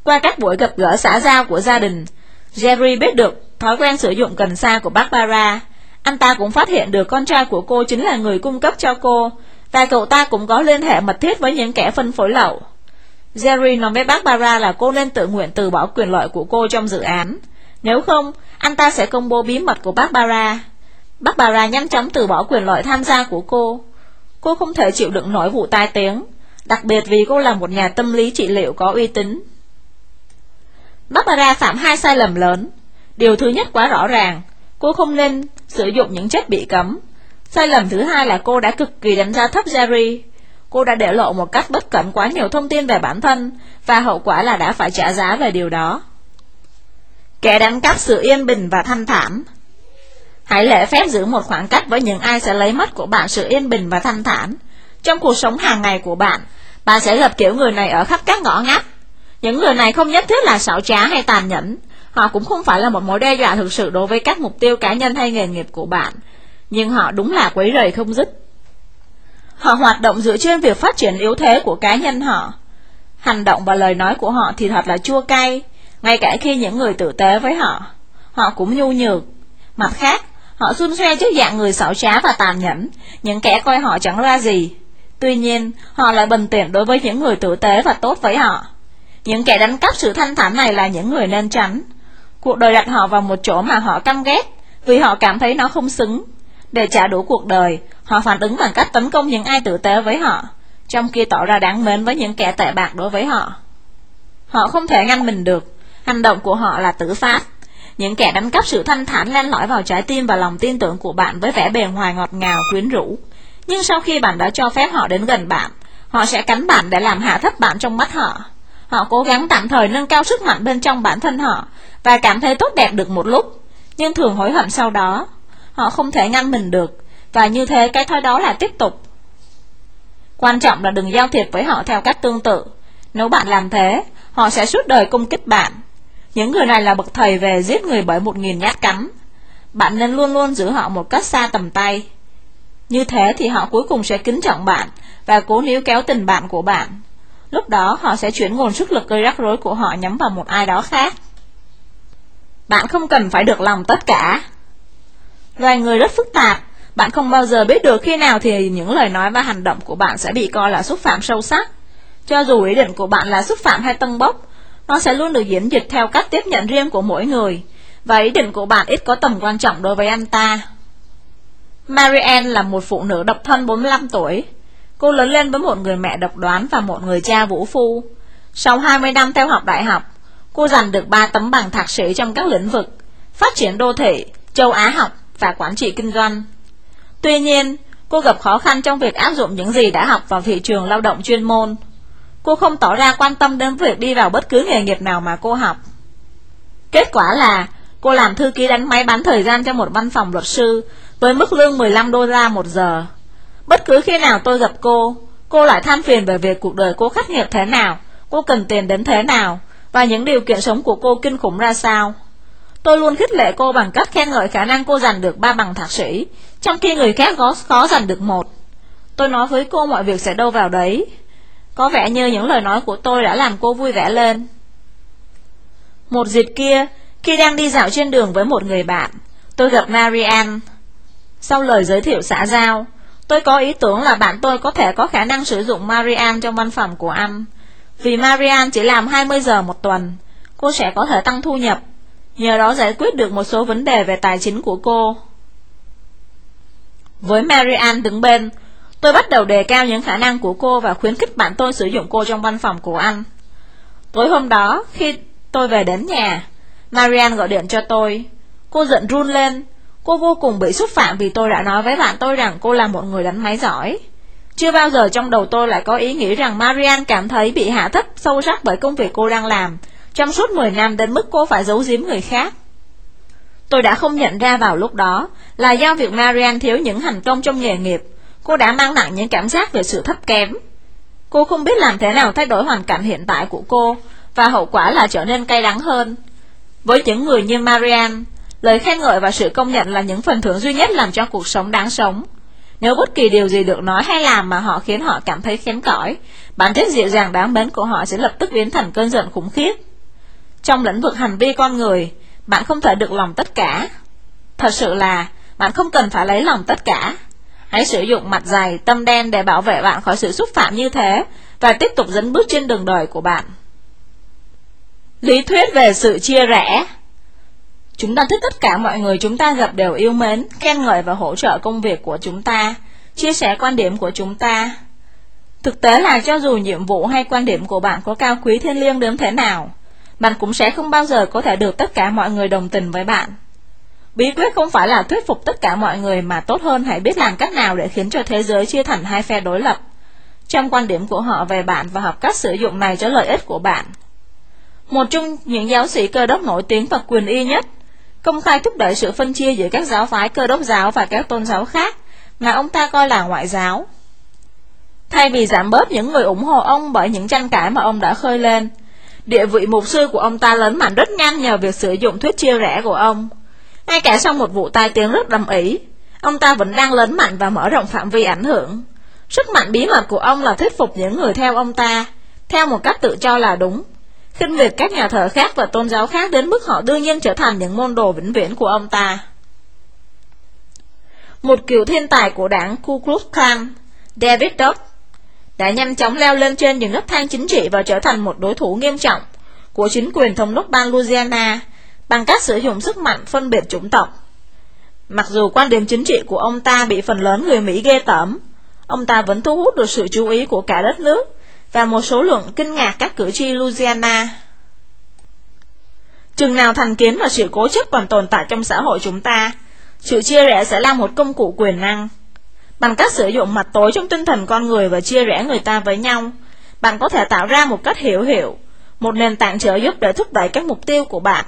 Qua các buổi gặp gỡ xã giao của gia đình, Jerry biết được thói quen sử dụng cần sa của Barbara. Anh ta cũng phát hiện được con trai của cô chính là người cung cấp cho cô, và cậu ta cũng có liên hệ mật thiết với những kẻ phân phối lậu. Jerry nói với Barbara là cô nên tự nguyện từ bỏ quyền lợi của cô trong dự án. Nếu không, anh ta sẽ công bố bí mật của Barbara. Barbara nhanh chóng từ bỏ quyền lợi tham gia của cô. Cô không thể chịu đựng nổi vụ tai tiếng, đặc biệt vì cô là một nhà tâm lý trị liệu có uy tín. Barbara phạm hai sai lầm lớn. Điều thứ nhất quá rõ ràng, cô không nên sử dụng những chất bị cấm. Sai lầm thứ hai là cô đã cực kỳ đánh giá thấp Jerry. Cô đã để lộ một cách bất cẩn quá nhiều thông tin về bản thân, và hậu quả là đã phải trả giá về điều đó. Kẻ đánh cắp sự yên bình và thanh thản Hãy lễ phép giữ một khoảng cách với những ai sẽ lấy mất của bạn sự yên bình và thanh thản. Trong cuộc sống hàng ngày của bạn, Bạn sẽ gặp kiểu người này ở khắp các ngõ ngách. Những người này không nhất thiết là xảo trá hay tàn nhẫn, họ cũng không phải là một mối đe dọa thực sự đối với các mục tiêu cá nhân hay nghề nghiệp của bạn, nhưng họ đúng là quấy rầy không dứt. Họ hoạt động dựa trên việc phát triển yếu thế của cá nhân họ. Hành động và lời nói của họ thì thật là chua cay, ngay cả khi những người tử tế với họ. Họ cũng nhu nhược. Mặt khác, họ xun xoe trước dạng người xảo trá và tàn nhẫn, những kẻ coi họ chẳng ra gì. Tuy nhiên, họ lại bình tiện đối với những người tử tế và tốt với họ. Những kẻ đánh cắp sự thanh thản này là những người nên tránh. Cuộc đời đặt họ vào một chỗ mà họ căm ghét, vì họ cảm thấy nó không xứng. Để trả đủ cuộc đời, họ phản ứng bằng cách tấn công những ai tử tế với họ, trong khi tỏ ra đáng mến với những kẻ tệ bạc đối với họ. Họ không thể ngăn mình được, hành động của họ là tử phát. Những kẻ đánh cắp sự thanh thản len lỏi vào trái tim và lòng tin tưởng của bạn với vẻ bề ngoài ngọt ngào quyến rũ. Nhưng sau khi bạn đã cho phép họ đến gần bạn, họ sẽ cắn bạn để làm hạ thấp bạn trong mắt họ. Họ cố gắng tạm thời nâng cao sức mạnh bên trong bản thân họ và cảm thấy tốt đẹp được một lúc, nhưng thường hối hận sau đó. Họ không thể ngăn mình được, và như thế cái thói đó là tiếp tục. Quan trọng là đừng giao thiệp với họ theo cách tương tự. Nếu bạn làm thế, họ sẽ suốt đời công kích bạn. Những người này là bậc thầy về giết người bởi một nghìn nhát cắn. Bạn nên luôn luôn giữ họ một cách xa tầm tay. Như thế thì họ cuối cùng sẽ kính trọng bạn và cố níu kéo tình bạn của bạn. Lúc đó họ sẽ chuyển nguồn sức lực gây rắc rối của họ nhắm vào một ai đó khác. Bạn không cần phải được lòng tất cả. Loài người rất phức tạp, bạn không bao giờ biết được khi nào thì những lời nói và hành động của bạn sẽ bị coi là xúc phạm sâu sắc. Cho dù ý định của bạn là xúc phạm hay tân bốc, nó sẽ luôn được diễn dịch theo cách tiếp nhận riêng của mỗi người, và ý định của bạn ít có tầm quan trọng đối với anh ta. Marianne là một phụ nữ độc thân 45 tuổi. Cô lớn lên với một người mẹ độc đoán và một người cha vũ phu. Sau 20 năm theo học đại học, cô giành được 3 tấm bằng thạc sĩ trong các lĩnh vực phát triển đô thị, châu Á học và quản trị kinh doanh. Tuy nhiên, cô gặp khó khăn trong việc áp dụng những gì đã học vào thị trường lao động chuyên môn. Cô không tỏ ra quan tâm đến việc đi vào bất cứ nghề nghiệp nào mà cô học. Kết quả là cô làm thư ký đánh máy bán thời gian cho một văn phòng luật sư với mức lương 15 đô la một giờ. Bất cứ khi nào tôi gặp cô, cô lại than phiền về việc cuộc đời cô khắc nghiệt thế nào, cô cần tiền đến thế nào, và những điều kiện sống của cô kinh khủng ra sao. Tôi luôn khích lệ cô bằng cách khen ngợi khả năng cô giành được ba bằng thạc sĩ, trong khi người khác có khó giành được một. Tôi nói với cô mọi việc sẽ đâu vào đấy. Có vẻ như những lời nói của tôi đã làm cô vui vẻ lên. Một dịp kia, khi đang đi dạo trên đường với một người bạn, tôi gặp Marianne. Sau lời giới thiệu xã giao, tôi có ý tưởng là bạn tôi có thể có khả năng sử dụng Marianne trong văn phòng của anh. Vì Marianne chỉ làm 20 giờ một tuần, cô sẽ có thể tăng thu nhập, nhờ đó giải quyết được một số vấn đề về tài chính của cô. Với Marianne đứng bên, tôi bắt đầu đề cao những khả năng của cô và khuyến khích bạn tôi sử dụng cô trong văn phòng của anh. Tối hôm đó, khi tôi về đến nhà, Marianne gọi điện cho tôi. Cô giận run lên, cô vô cùng bị xúc phạm vì tôi đã nói với bạn tôi rằng cô là một người đánh máy giỏi. Chưa bao giờ trong đầu tôi lại có ý nghĩ rằng Marianne cảm thấy bị hạ thấp sâu sắc bởi công việc cô đang làm, trong suốt 10 năm đến mức cô phải giấu giếm người khác. Tôi đã không nhận ra vào lúc đó là do việc marian thiếu những thành công trong nghề nghiệp, cô đã mang nặng những cảm giác về sự thấp kém. Cô không biết làm thế nào thay đổi hoàn cảnh hiện tại của cô, và hậu quả là trở nên cay đắng hơn. Với những người như marian lời khen ngợi và sự công nhận là những phần thưởng duy nhất làm cho cuộc sống đáng sống. Nếu bất kỳ điều gì được nói hay làm mà họ khiến họ cảm thấy kém cỏi, bản chất dịu dàng đáng mến của họ sẽ lập tức biến thành cơn giận khủng khiếp. Trong lĩnh vực hành vi con người, bạn không thể được lòng tất cả. Thật sự là, bạn không cần phải lấy lòng tất cả. Hãy sử dụng mặt dày, tâm đen để bảo vệ bạn khỏi sự xúc phạm như thế và tiếp tục dẫn bước trên đường đời của bạn. Lý thuyết về sự chia rẽ Chúng ta thích tất cả mọi người chúng ta gặp đều yêu mến, khen ngợi và hỗ trợ công việc của chúng ta, chia sẻ quan điểm của chúng ta. Thực tế là cho dù nhiệm vụ hay quan điểm của bạn có cao quý thiên liêng đến thế nào, bạn cũng sẽ không bao giờ có thể được tất cả mọi người đồng tình với bạn. Bí quyết không phải là thuyết phục tất cả mọi người mà tốt hơn hãy biết làm cách nào để khiến cho thế giới chia thành hai phe đối lập. Trong quan điểm của họ về bạn và học cách sử dụng này cho lợi ích của bạn. Một trong những giáo sĩ cơ đốc nổi tiếng và quyền y nhất, công khai thúc đẩy sự phân chia giữa các giáo phái cơ đốc giáo và các tôn giáo khác mà ông ta coi là ngoại giáo. thay vì giảm bớt những người ủng hộ ông bởi những tranh cãi mà ông đã khơi lên. Địa vị mục sư của ông ta lớn mạnh rất nhanh nhờ việc sử dụng thuyết chia rẽ của ông. Ngay cả sau một vụ tai tiếng rất đầm ý, ông ta vẫn đang lớn mạnh và mở rộng phạm vi ảnh hưởng. Sức mạnh bí mật của ông là thuyết phục những người theo ông ta, theo một cách tự cho là đúng, khinh miệt các nhà thờ khác và tôn giáo khác đến mức họ đương nhiên trở thành những môn đồ vĩnh viễn của ông ta. Một cựu thiên tài của đảng Ku Klux Klan, David Dodd, đã nhanh chóng leo lên trên những nấc thang chính trị và trở thành một đối thủ nghiêm trọng của chính quyền thống đốc bang Louisiana bằng cách sử dụng sức mạnh phân biệt chủng tộc. Mặc dù quan điểm chính trị của ông ta bị phần lớn người Mỹ ghê tởm, ông ta vẫn thu hút được sự chú ý của cả đất nước và một số lượng kinh ngạc các cử tri Louisiana. Chừng nào thành kiến và sự cố chấp còn tồn tại trong xã hội chúng ta, sự chia rẽ sẽ là một công cụ quyền năng. Bằng cách sử dụng mặt tối trong tinh thần con người và chia rẽ người ta với nhau, bạn có thể tạo ra một cách hiểu hiệu, một nền tảng trợ giúp để thúc đẩy các mục tiêu của bạn.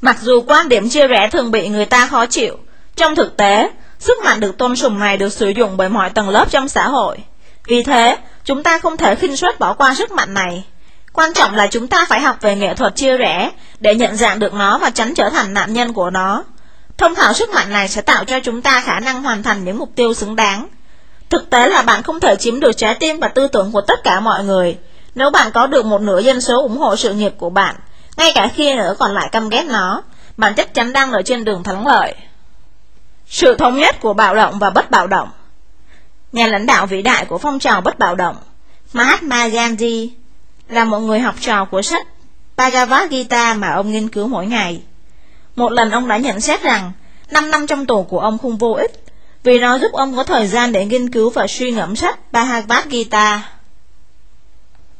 Mặc dù quan điểm chia rẽ thường bị người ta khó chịu, trong thực tế, sức mạnh được tôn sùng này được sử dụng bởi mọi tầng lớp trong xã hội. Vì thế, chúng ta không thể khinh suất bỏ qua sức mạnh này. Quan trọng là chúng ta phải học về nghệ thuật chia rẽ để nhận dạng được nó và tránh trở thành nạn nhân của nó. Thông thạo sức mạnh này sẽ tạo cho chúng ta khả năng hoàn thành những mục tiêu xứng đáng. Thực tế là bạn không thể chiếm được trái tim và tư tưởng của tất cả mọi người. Nếu bạn có được một nửa dân số ủng hộ sự nghiệp của bạn, ngay cả khi nửa còn lại căm ghét nó, bạn chắc chắn đang ở trên đường thắng lợi. Sự thống nhất của bạo động và bất bạo động Nhà lãnh đạo vĩ đại của phong trào bất bạo động, Mahatma Gandhi, là một người học trò của sách Bhagavad Gita mà ông nghiên cứu mỗi ngày. Một lần ông đã nhận xét rằng 5 năm trong tù của ông không vô ích vì nó giúp ông có thời gian để nghiên cứu và suy ngẫm sách Bhagavad Gita.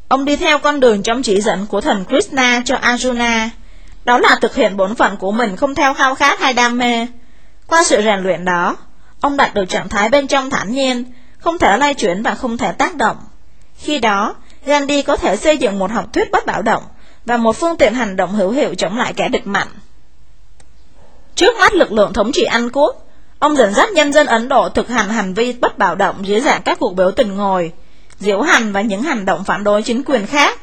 Ông đi theo con đường trong chỉ dẫn của thần Krishna cho Arjuna, đó là thực hiện bổn phận của mình không theo khao khát hay đam mê. Qua sự rèn luyện đó, ông đạt được trạng thái bên trong thản nhiên, không thể lay chuyển và không thể tác động. Khi đó, Gandhi có thể xây dựng một học thuyết bất bạo động và một phương tiện hành động hữu hiệu chống lại kẻ địch mạnh. Trước mắt lực lượng thống trị Anh Quốc, ông dẫn dắt nhân dân Ấn Độ thực hành hành vi bất bạo động dưới dạng các cuộc biểu tình ngồi, diễu hành và những hành động phản đối chính quyền khác.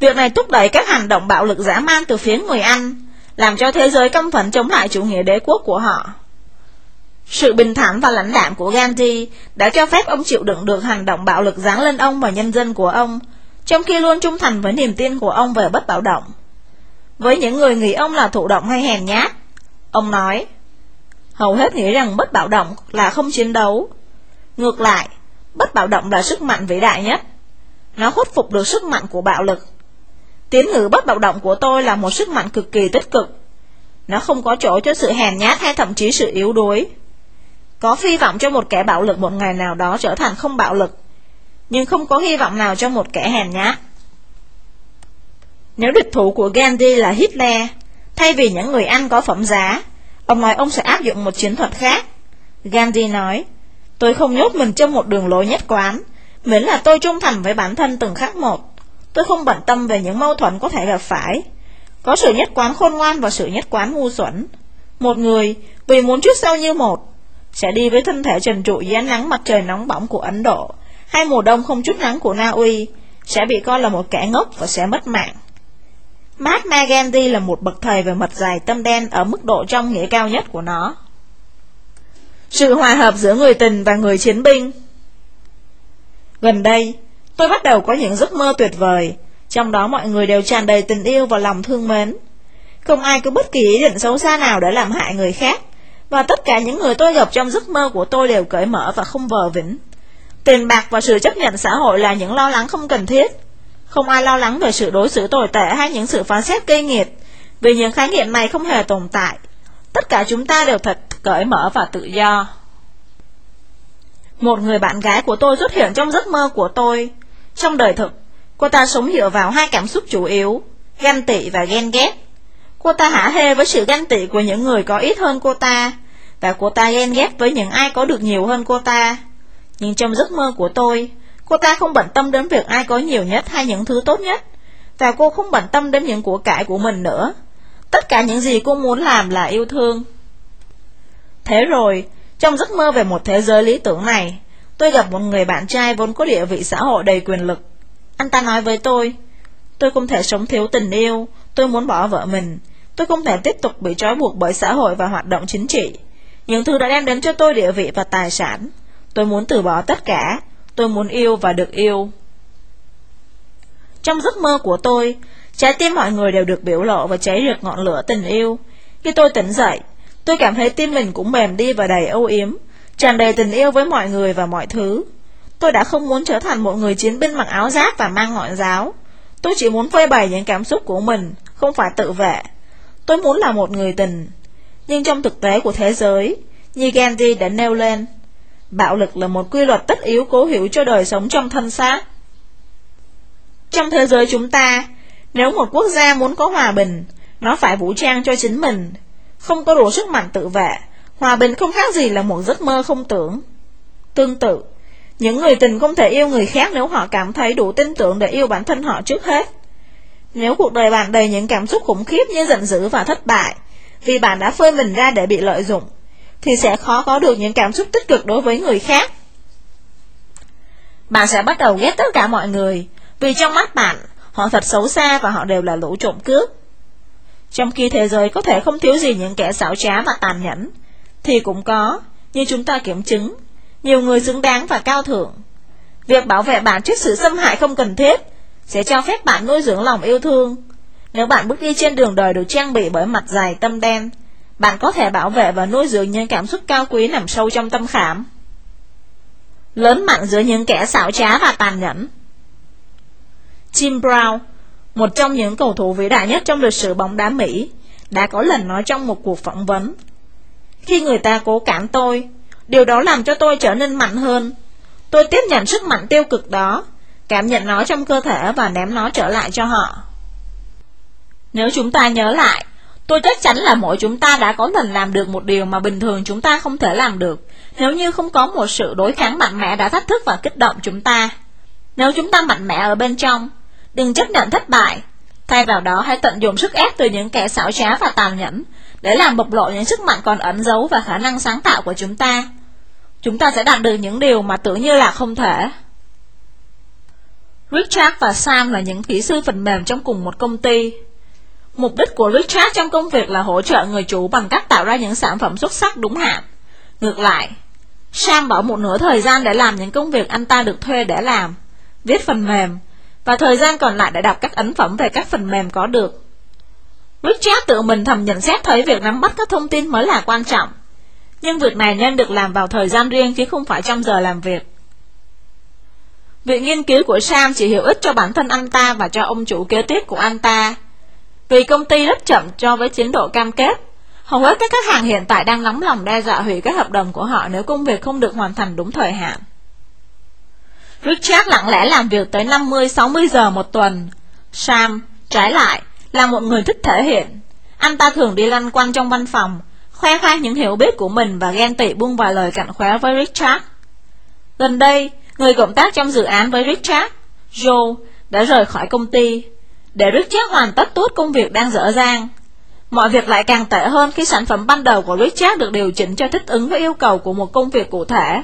Việc này thúc đẩy các hành động bạo lực dã man từ phía người Anh, làm cho thế giới căm phẫn chống lại chủ nghĩa đế quốc của họ. Sự bình thản và lãnh đạm của Gandhi đã cho phép ông chịu đựng được hành động bạo lực giáng lên ông và nhân dân của ông, trong khi luôn trung thành với niềm tin của ông về bất bạo động. Với những người nghĩ ông là thụ động hay hèn nhát, ông nói, hầu hết nghĩ rằng bất bạo động là không chiến đấu. Ngược lại, bất bạo động là sức mạnh vĩ đại nhất. Nó khuất phục được sức mạnh của bạo lực. Tiếng ngữ bất bạo động của tôi là một sức mạnh cực kỳ tích cực. Nó không có chỗ cho sự hèn nhát hay thậm chí sự yếu đuối. Có hy vọng cho một kẻ bạo lực một ngày nào đó trở thành không bạo lực, nhưng không có hy vọng nào cho một kẻ hèn nhát. Nếu địch thủ của Gandhi là Hitler, thay vì những người ăn có phẩm giá, ông nói ông sẽ áp dụng một chiến thuật khác. Gandhi nói, tôi không nhốt mình trong một đường lối nhất quán, miễn là tôi trung thành với bản thân từng khắc một. Tôi không bận tâm về những mâu thuẫn có thể gặp phải. Có sự nhất quán khôn ngoan và sự nhất quán ngu xuẩn. Một người, vì muốn trước sau như một, sẽ đi với thân thể trần trụi dưới ánh nắng mặt trời nóng bỏng của Ấn Độ, hay mùa đông không chút nắng của Na Uy, sẽ bị coi là một kẻ ngốc và sẽ mất mạng. Mahatma Gandhi là một bậc thầy về mật dài tâm đen ở mức độ trong nghĩa cao nhất của nó. Sự hòa hợp giữa người tình và người chiến binh Gần đây, tôi bắt đầu có những giấc mơ tuyệt vời, trong đó mọi người đều tràn đầy tình yêu và lòng thương mến. Không ai có bất kỳ ý định xấu xa nào để làm hại người khác. Và tất cả những người tôi gặp trong giấc mơ của tôi đều cởi mở và không vờ vĩnh. Tiền bạc và sự chấp nhận xã hội là những lo lắng không cần thiết. Không ai lo lắng về sự đối xử tồi tệ hay những sự phán xét gây nghiệt, vì những khái niệm này không hề tồn tại. Tất cả chúng ta đều thật cởi mở và tự do. Một người bạn gái của tôi xuất hiện trong giấc mơ của tôi. Trong đời thực, cô ta sống dựa vào hai cảm xúc chủ yếu, ganh tị và ghen ghét. Cô ta hả hê với sự ganh tị của những người có ít hơn cô ta, và cô ta ghen ghét với những ai có được nhiều hơn cô ta. Nhưng trong giấc mơ của tôi, cô ta không bận tâm đến việc ai có nhiều nhất hay những thứ tốt nhất, và cô không bận tâm đến những của cải của mình nữa. Tất cả những gì cô muốn làm là yêu thương. Thế rồi, trong giấc mơ về một thế giới lý tưởng này, tôi gặp một người bạn trai vốn có địa vị xã hội đầy quyền lực. Anh ta nói với tôi, tôi không thể sống thiếu tình yêu, tôi muốn bỏ vợ mình, tôi không thể tiếp tục bị trói buộc bởi xã hội và hoạt động chính trị. Những thứ đã đem đến cho tôi địa vị và tài sản. Tôi muốn từ bỏ tất cả, tôi muốn yêu và được yêu. Trong giấc mơ của tôi, trái tim mọi người đều được biểu lộ và cháy rực ngọn lửa tình yêu. Khi tôi tỉnh dậy, tôi cảm thấy tim mình cũng mềm đi và đầy âu yếm, tràn đầy tình yêu với mọi người và mọi thứ. Tôi đã không muốn trở thành một người chiến binh mặc áo giáp và mang ngọn giáo. Tôi chỉ muốn phơi bày những cảm xúc của mình, không phải tự vệ. Tôi muốn là một người tình. Nhưng trong thực tế của thế giới, như Gandhi đã nêu lên, bạo lực là một quy luật tất yếu cố hữu cho đời sống trong thân xác. Trong thế giới chúng ta, nếu một quốc gia muốn có hòa bình, nó phải vũ trang cho chính mình, không có đủ sức mạnh tự vệ, hòa bình không khác gì là một giấc mơ không tưởng. Tương tự, những người tình không thể yêu người khác nếu họ cảm thấy đủ tin tưởng để yêu bản thân họ trước hết. Nếu cuộc đời bạn đầy những cảm xúc khủng khiếp như giận dữ và thất bại, vì bạn đã phơi mình ra để bị lợi dụng, thì sẽ khó có được những cảm xúc tích cực đối với người khác. Bạn sẽ bắt đầu ghét tất cả mọi người, vì trong mắt bạn, họ thật xấu xa và họ đều là lũ trộm cướp. Trong khi thế giới có thể không thiếu gì những kẻ xảo trá và tàn nhẫn, thì cũng có, như chúng ta kiểm chứng, nhiều người xứng đáng và cao thượng. Việc bảo vệ bạn trước sự xâm hại không cần thiết sẽ cho phép bạn nuôi dưỡng lòng yêu thương. Nếu bạn bước đi trên đường đời được trang bị bởi mặt dày tâm đen, bạn có thể bảo vệ và nuôi dưỡng những cảm xúc cao quý nằm sâu trong tâm khảm. Lớn mạnh giữa những kẻ xảo trá và tàn nhẫn Jim Brown, một trong những cầu thủ vĩ đại nhất trong lịch sử bóng đá Mỹ, đã có lần nói trong một cuộc phỏng vấn. Khi người ta cố cản tôi, điều đó làm cho tôi trở nên mạnh hơn. Tôi tiếp nhận sức mạnh tiêu cực đó, cảm nhận nó trong cơ thể và ném nó trở lại cho họ. Nếu chúng ta nhớ lại, tôi chắc chắn là mỗi chúng ta đã có lần làm được một điều mà bình thường chúng ta không thể làm được, nếu như không có một sự đối kháng mạnh mẽ đã thách thức và kích động chúng ta. Nếu chúng ta mạnh mẽ ở bên trong, Đừng chấp nhận thất bại. Thay vào đó hãy tận dụng sức ép từ những kẻ xảo trá và tàn nhẫn để làm bộc lộ những sức mạnh còn ẩn giấu và khả năng sáng tạo của chúng ta. Chúng ta sẽ đạt được những điều mà tưởng như là không thể. Richard và Sam là những kỹ sư phần mềm trong cùng một công ty. Mục đích của Richard trong công việc là hỗ trợ người chủ bằng cách tạo ra những sản phẩm xuất sắc đúng hạn. Ngược lại, Sam bỏ một nửa thời gian để làm những công việc anh ta được thuê để làm, viết phần mềm, và thời gian còn lại để đọc các ấn phẩm về các phần mềm có được. Richard tự mình thầm nhận xét thấy việc nắm bắt các thông tin mới là quan trọng, nhưng việc này nên được làm vào thời gian riêng chứ không phải trong giờ làm việc. Việc nghiên cứu của Sam chỉ hữu ích cho bản thân anh ta và cho ông chủ kế tiếp của anh ta. Vì công ty rất chậm cho với tiến độ cam kết, hầu hết các khách hàng hiện tại đang nóng lòng đe dọa hủy các hợp đồng của họ nếu công việc không được hoàn thành đúng thời hạn. Richard lặng lẽ làm việc tới 50-60 giờ một tuần. Sam, trái lại, là một người thích thể hiện. Anh ta thường đi lăn quanh trong văn phòng, khoe khoang những hiểu biết của mình và ghen tị buông vài lời cạnh khóe với Richard. Gần đây, người cộng tác trong dự án với Richard, Joe, đã rời khỏi công ty, để Richard hoàn tất tốt công việc đang dở dang. Mọi việc lại càng tệ hơn khi sản phẩm ban đầu của Richard được điều chỉnh cho thích ứng với yêu cầu của một công việc cụ thể.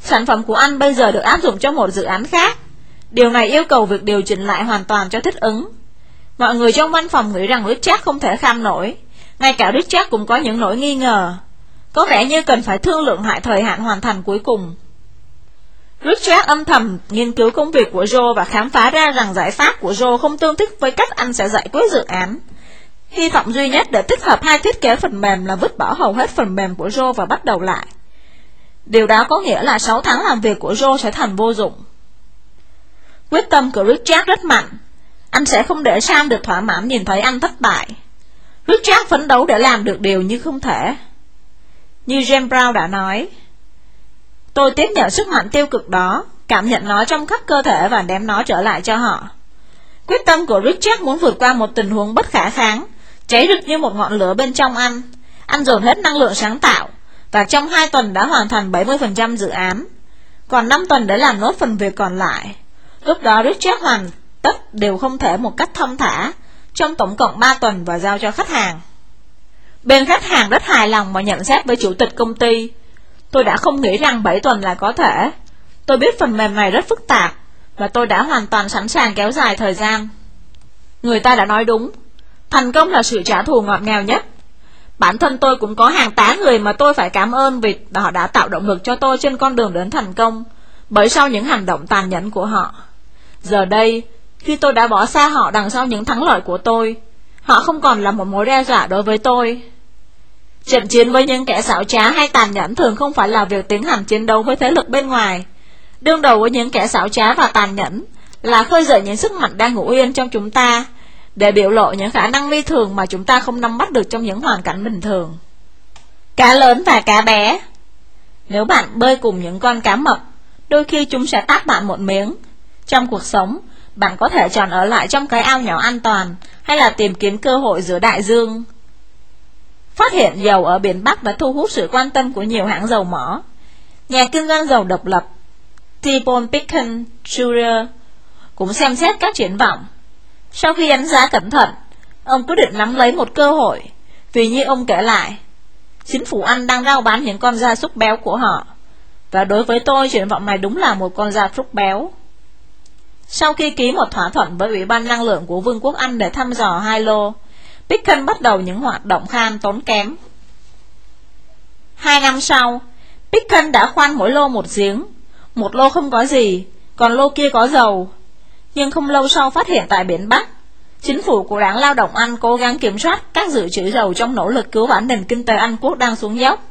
Sản phẩm của anh bây giờ được áp dụng cho một dự án khác. Điều này yêu cầu việc điều chỉnh lại hoàn toàn cho thích ứng. Mọi người trong văn phòng nghĩ rằng Richard không thể kham nổi. Ngay cả Richard cũng có những nỗi nghi ngờ. Có vẻ như cần phải thương lượng lại thời hạn hoàn thành cuối cùng. Richard âm thầm nghiên cứu công việc của Joe và khám phá ra rằng giải pháp của Joe không tương thích với cách anh sẽ giải quyết dự án. Hy vọng duy nhất để tích hợp hai thiết kế phần mềm là vứt bỏ hầu hết phần mềm của Joe và bắt đầu lại. Điều đó có nghĩa là 6 tháng làm việc của Joe sẽ thành vô dụng. Quyết tâm của Richard rất mạnh. Anh sẽ không để Sam được thỏa mãn nhìn thấy anh thất bại. Richard phấn đấu để làm được điều như không thể. Như James Brown đã nói, Tôi tiếp nhận sức mạnh tiêu cực đó, cảm nhận nó trong khắp cơ thể và đem nó trở lại cho họ. Quyết tâm của Richard muốn vượt qua một tình huống bất khả kháng, cháy rực như một ngọn lửa bên trong anh. Anh dồn hết năng lượng sáng tạo, và trong 2 tuần đã hoàn thành 70% dự án. Còn 5 tuần để làm nốt phần việc còn lại. Lúc đó Richard hoàn tất đều không thể một cách thông thả, trong tổng cộng 3 tuần và giao cho khách hàng. Bên khách hàng rất hài lòng và nhận xét với chủ tịch công ty. Tôi đã không nghĩ rằng 7 tuần là có thể. Tôi biết phần mềm này rất phức tạp, và tôi đã hoàn toàn sẵn sàng kéo dài thời gian. Người ta đã nói đúng, thành công là sự trả thù ngọt ngào nhất. Bản thân tôi cũng có hàng tá người mà tôi phải cảm ơn vì họ đã tạo động lực cho tôi trên con đường đến thành công, bởi sau những hành động tàn nhẫn của họ. Giờ đây, khi tôi đã bỏ xa họ đằng sau những thắng lợi của tôi, họ không còn là một mối đe dọa đối với tôi. Trận chiến với những kẻ xảo trá hay tàn nhẫn thường không phải là việc tiến hành chiến đấu với thế lực bên ngoài. Đương đầu với những kẻ xảo trá và tàn nhẫn là khơi dậy những sức mạnh đang ngủ yên trong chúng ta, để biểu lộ những khả năng vi thường mà chúng ta không nắm bắt được trong những hoàn cảnh bình thường. Cá lớn và cá bé Nếu bạn bơi cùng những con cá mập, đôi khi chúng sẽ tát bạn một miếng. Trong cuộc sống, bạn có thể chọn ở lại trong cái ao nhỏ an toàn hay là tìm kiếm cơ hội giữa đại dương. Phát hiện dầu ở biển Bắc đã thu hút sự quan tâm của nhiều hãng dầu mỏ. Nhà kinh doanh dầu độc lập T-Bone Jr. cũng xem xét các triển vọng. Sau khi đánh giá cẩn thận, ông quyết định nắm lấy một cơ hội, vì như ông kể lại, chính phủ Anh đang rao bán những con gia súc béo của họ, và đối với tôi triển vọng này đúng là một con gia súc béo. Sau khi ký một thỏa thuận với Ủy ban Năng lượng của Vương quốc Anh để thăm dò hai lô, Pickens bắt đầu những hoạt động khan tốn kém. Hai năm sau, Pickens đã khoan mỗi lô một giếng, một lô không có gì, còn lô kia có dầu. Nhưng không lâu sau phát hiện tại biển Bắc, chính phủ của đảng lao động Anh cố gắng kiểm soát các dự trữ dầu trong nỗ lực cứu vãn nền kinh tế Anh quốc đang xuống dốc.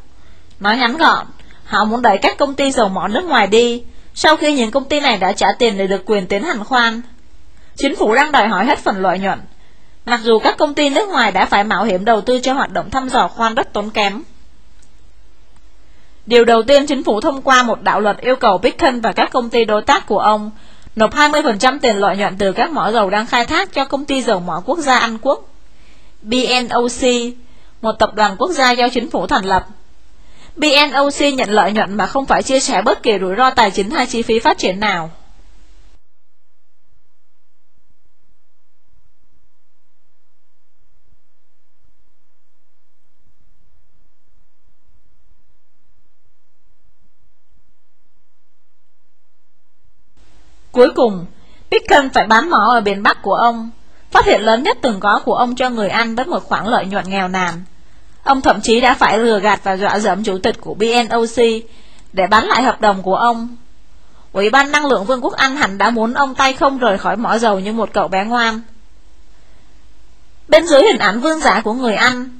Nói ngắn gọn, họ muốn đẩy các công ty dầu mỏ nước ngoài đi, sau khi những công ty này đã trả tiền để được quyền tiến hành khoan. Chính phủ đang đòi hỏi hết phần lợi nhuận, mặc dù các công ty nước ngoài đã phải mạo hiểm đầu tư cho hoạt động thăm dò khoan rất tốn kém. Điều đầu tiên chính phủ thông qua một đạo luật yêu cầu Bitcoin và các công ty đối tác của ông nộp 20% tiền lợi nhuận từ các mỏ dầu đang khai thác cho công ty dầu mỏ quốc gia Anh Quốc. BNOC, một tập đoàn quốc gia do chính phủ thành lập. BNOC nhận lợi nhuận mà không phải chia sẻ bất kỳ rủi ro tài chính hay chi phí phát triển nào. Cuối cùng, Pickens phải bán mỏ ở biển Bắc của ông, phát hiện lớn nhất từng có của ông cho người Anh với một khoản lợi nhuận nghèo nàn. Ông thậm chí đã phải lừa gạt và dọa dẫm chủ tịch của BNOC để bán lại hợp đồng của ông. Ủy ban năng lượng Vương quốc Anh hẳn đã muốn ông tay không rời khỏi mỏ dầu như một cậu bé ngoan. Bên dưới hình ảnh vương giả của người Anh,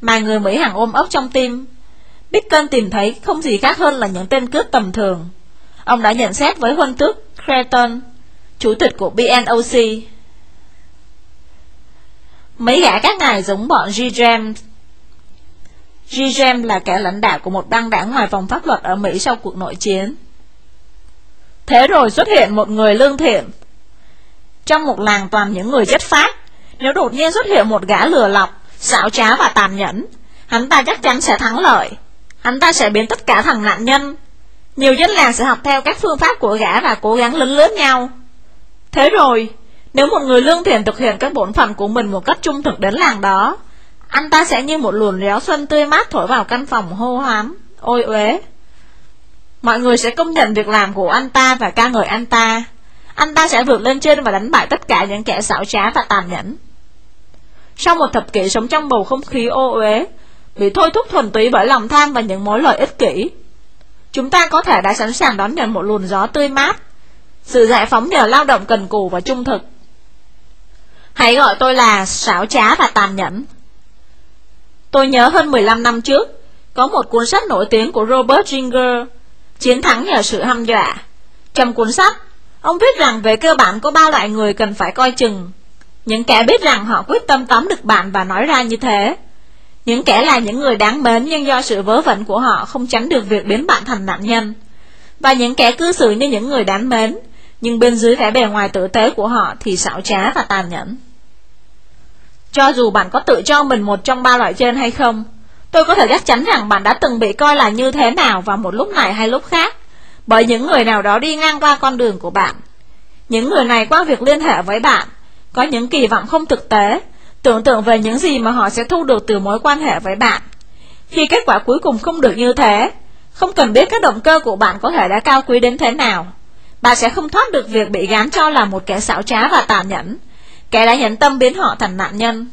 mà người Mỹ hàng ôm ấp trong tim, Picken tìm thấy không gì khác hơn là những tên cướp tầm thường. Ông đã nhận xét với huân tước Creighton, chủ tịch của BNOC. Mấy gã các ngài giống bọn G-Jam. G-Jam là kẻ lãnh đạo của một băng đảng ngoài vòng pháp luật ở Mỹ sau cuộc nội chiến. Thế rồi xuất hiện một người lương thiện. Trong một làng toàn những người chất phát, nếu đột nhiên xuất hiện một gã lừa lọc, xảo trá và tàn nhẫn, hắn ta chắc chắn sẽ thắng lợi. Hắn ta sẽ biến tất cả thằng nạn nhân nhiều dân làng sẽ học theo các phương pháp của gã và cố gắng lấn lướt nhau. Thế rồi, nếu một người lương thiện thực hiện các bổn phận của mình một cách trung thực đến làng đó, anh ta sẽ như một luồng réo xuân tươi mát thổi vào căn phòng hô hoán, ôi uế. Mọi người sẽ công nhận việc làm của anh ta và ca ngợi anh ta. Anh ta sẽ vượt lên trên và đánh bại tất cả những kẻ xảo trá và tàn nhẫn. Sau một thập kỷ sống trong bầu không khí ô uế, bị thôi thúc thuần túy bởi lòng tham và những mối lợi ích kỷ, chúng ta có thể đã sẵn sàng đón nhận một luồng gió tươi mát, sự giải phóng nhờ lao động cần cù và trung thực. Hãy gọi tôi là xảo trá và tàn nhẫn. Tôi nhớ hơn 15 năm trước, có một cuốn sách nổi tiếng của Robert Ginger, Chiến thắng nhờ sự hăm dọa. Trong cuốn sách, ông viết rằng về cơ bản có ba loại người cần phải coi chừng. Những kẻ biết rằng họ quyết tâm tóm được bạn và nói ra như thế, những kẻ là những người đáng mến nhưng do sự vớ vẩn của họ không tránh được việc biến bạn thành nạn nhân. Và những kẻ cư xử như những người đáng mến, nhưng bên dưới vẻ bề ngoài tử tế của họ thì xảo trá và tàn nhẫn. Cho dù bạn có tự cho mình một trong ba loại trên hay không, tôi có thể chắc chắn rằng bạn đã từng bị coi là như thế nào vào một lúc này hay lúc khác, bởi những người nào đó đi ngang qua con đường của bạn. Những người này qua việc liên hệ với bạn, có những kỳ vọng không thực tế, Tưởng tượng về những gì mà họ sẽ thu được từ mối quan hệ với bạn. Khi kết quả cuối cùng không được như thế, Không cần biết các động cơ của bạn có thể đã cao quý đến thế nào. Bạn sẽ không thoát được việc bị gán cho là một kẻ xảo trá và tàn nhẫn, kẻ đã nhẫn tâm biến họ thành nạn nhân.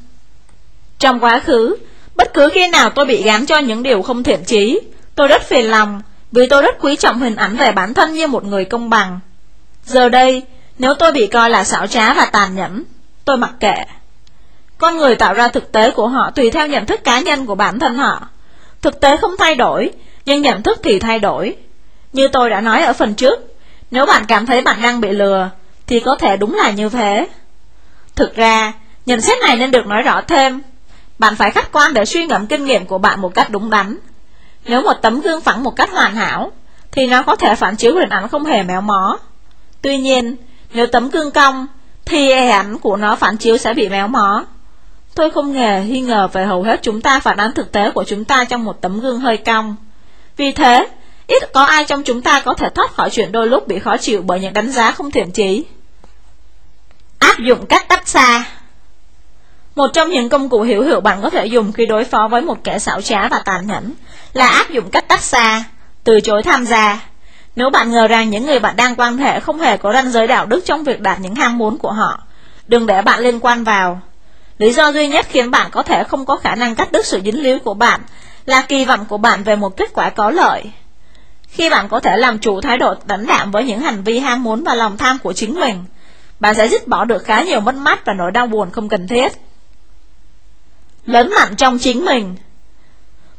Trong quá khứ, bất cứ khi nào tôi bị gán cho những điều không thiện chí, tôi rất phiền lòng vì tôi rất quý trọng hình ảnh về bản thân như một người công bằng. Giờ đây, nếu tôi bị coi là xảo trá và tàn nhẫn, tôi mặc kệ. Con người tạo ra thực tế của họ tùy theo nhận thức cá nhân của bản thân họ. Thực tế không thay đổi, nhưng nhận thức thì thay đổi. Như tôi đã nói ở phần trước, nếu bạn cảm thấy bạn đang bị lừa, thì có thể đúng là như thế. Thực ra, nhận xét này nên được nói rõ thêm. Bạn phải khách quan để suy ngẫm kinh nghiệm của bạn một cách đúng đắn. Nếu một tấm gương phẳng một cách hoàn hảo, thì nó có thể phản chiếu hình ảnh không hề méo mó. Tuy nhiên, nếu tấm gương cong, thì hình ảnh của nó phản chiếu sẽ bị méo mó. Tôi không hề nghi ngờ về hầu hết chúng ta phản ánh thực tế của chúng ta trong một tấm gương hơi cong. Vì thế, ít có ai trong chúng ta có thể thoát khỏi chuyện đôi lúc bị khó chịu bởi những đánh giá không thiện chí. Áp dụng cách tách xa Một trong những công cụ hiểu hiệu bạn có thể dùng khi đối phó với một kẻ xảo trá và tàn nhẫn là áp dụng cách tách xa, từ chối tham gia. Nếu bạn ngờ rằng những người bạn đang quan hệ không hề có ranh giới đạo đức trong việc đạt những ham muốn của họ, đừng để bạn liên quan vào. Lý do duy nhất khiến bạn có thể không có khả năng cắt đứt sự dính líu của bạn là kỳ vọng của bạn về một kết quả có lợi. Khi bạn có thể làm chủ thái độ đánh đạm với những hành vi ham muốn và lòng tham của chính mình, bạn sẽ dứt bỏ được khá nhiều mất mát và nỗi đau buồn không cần thiết. Lớn mạnh trong chính mình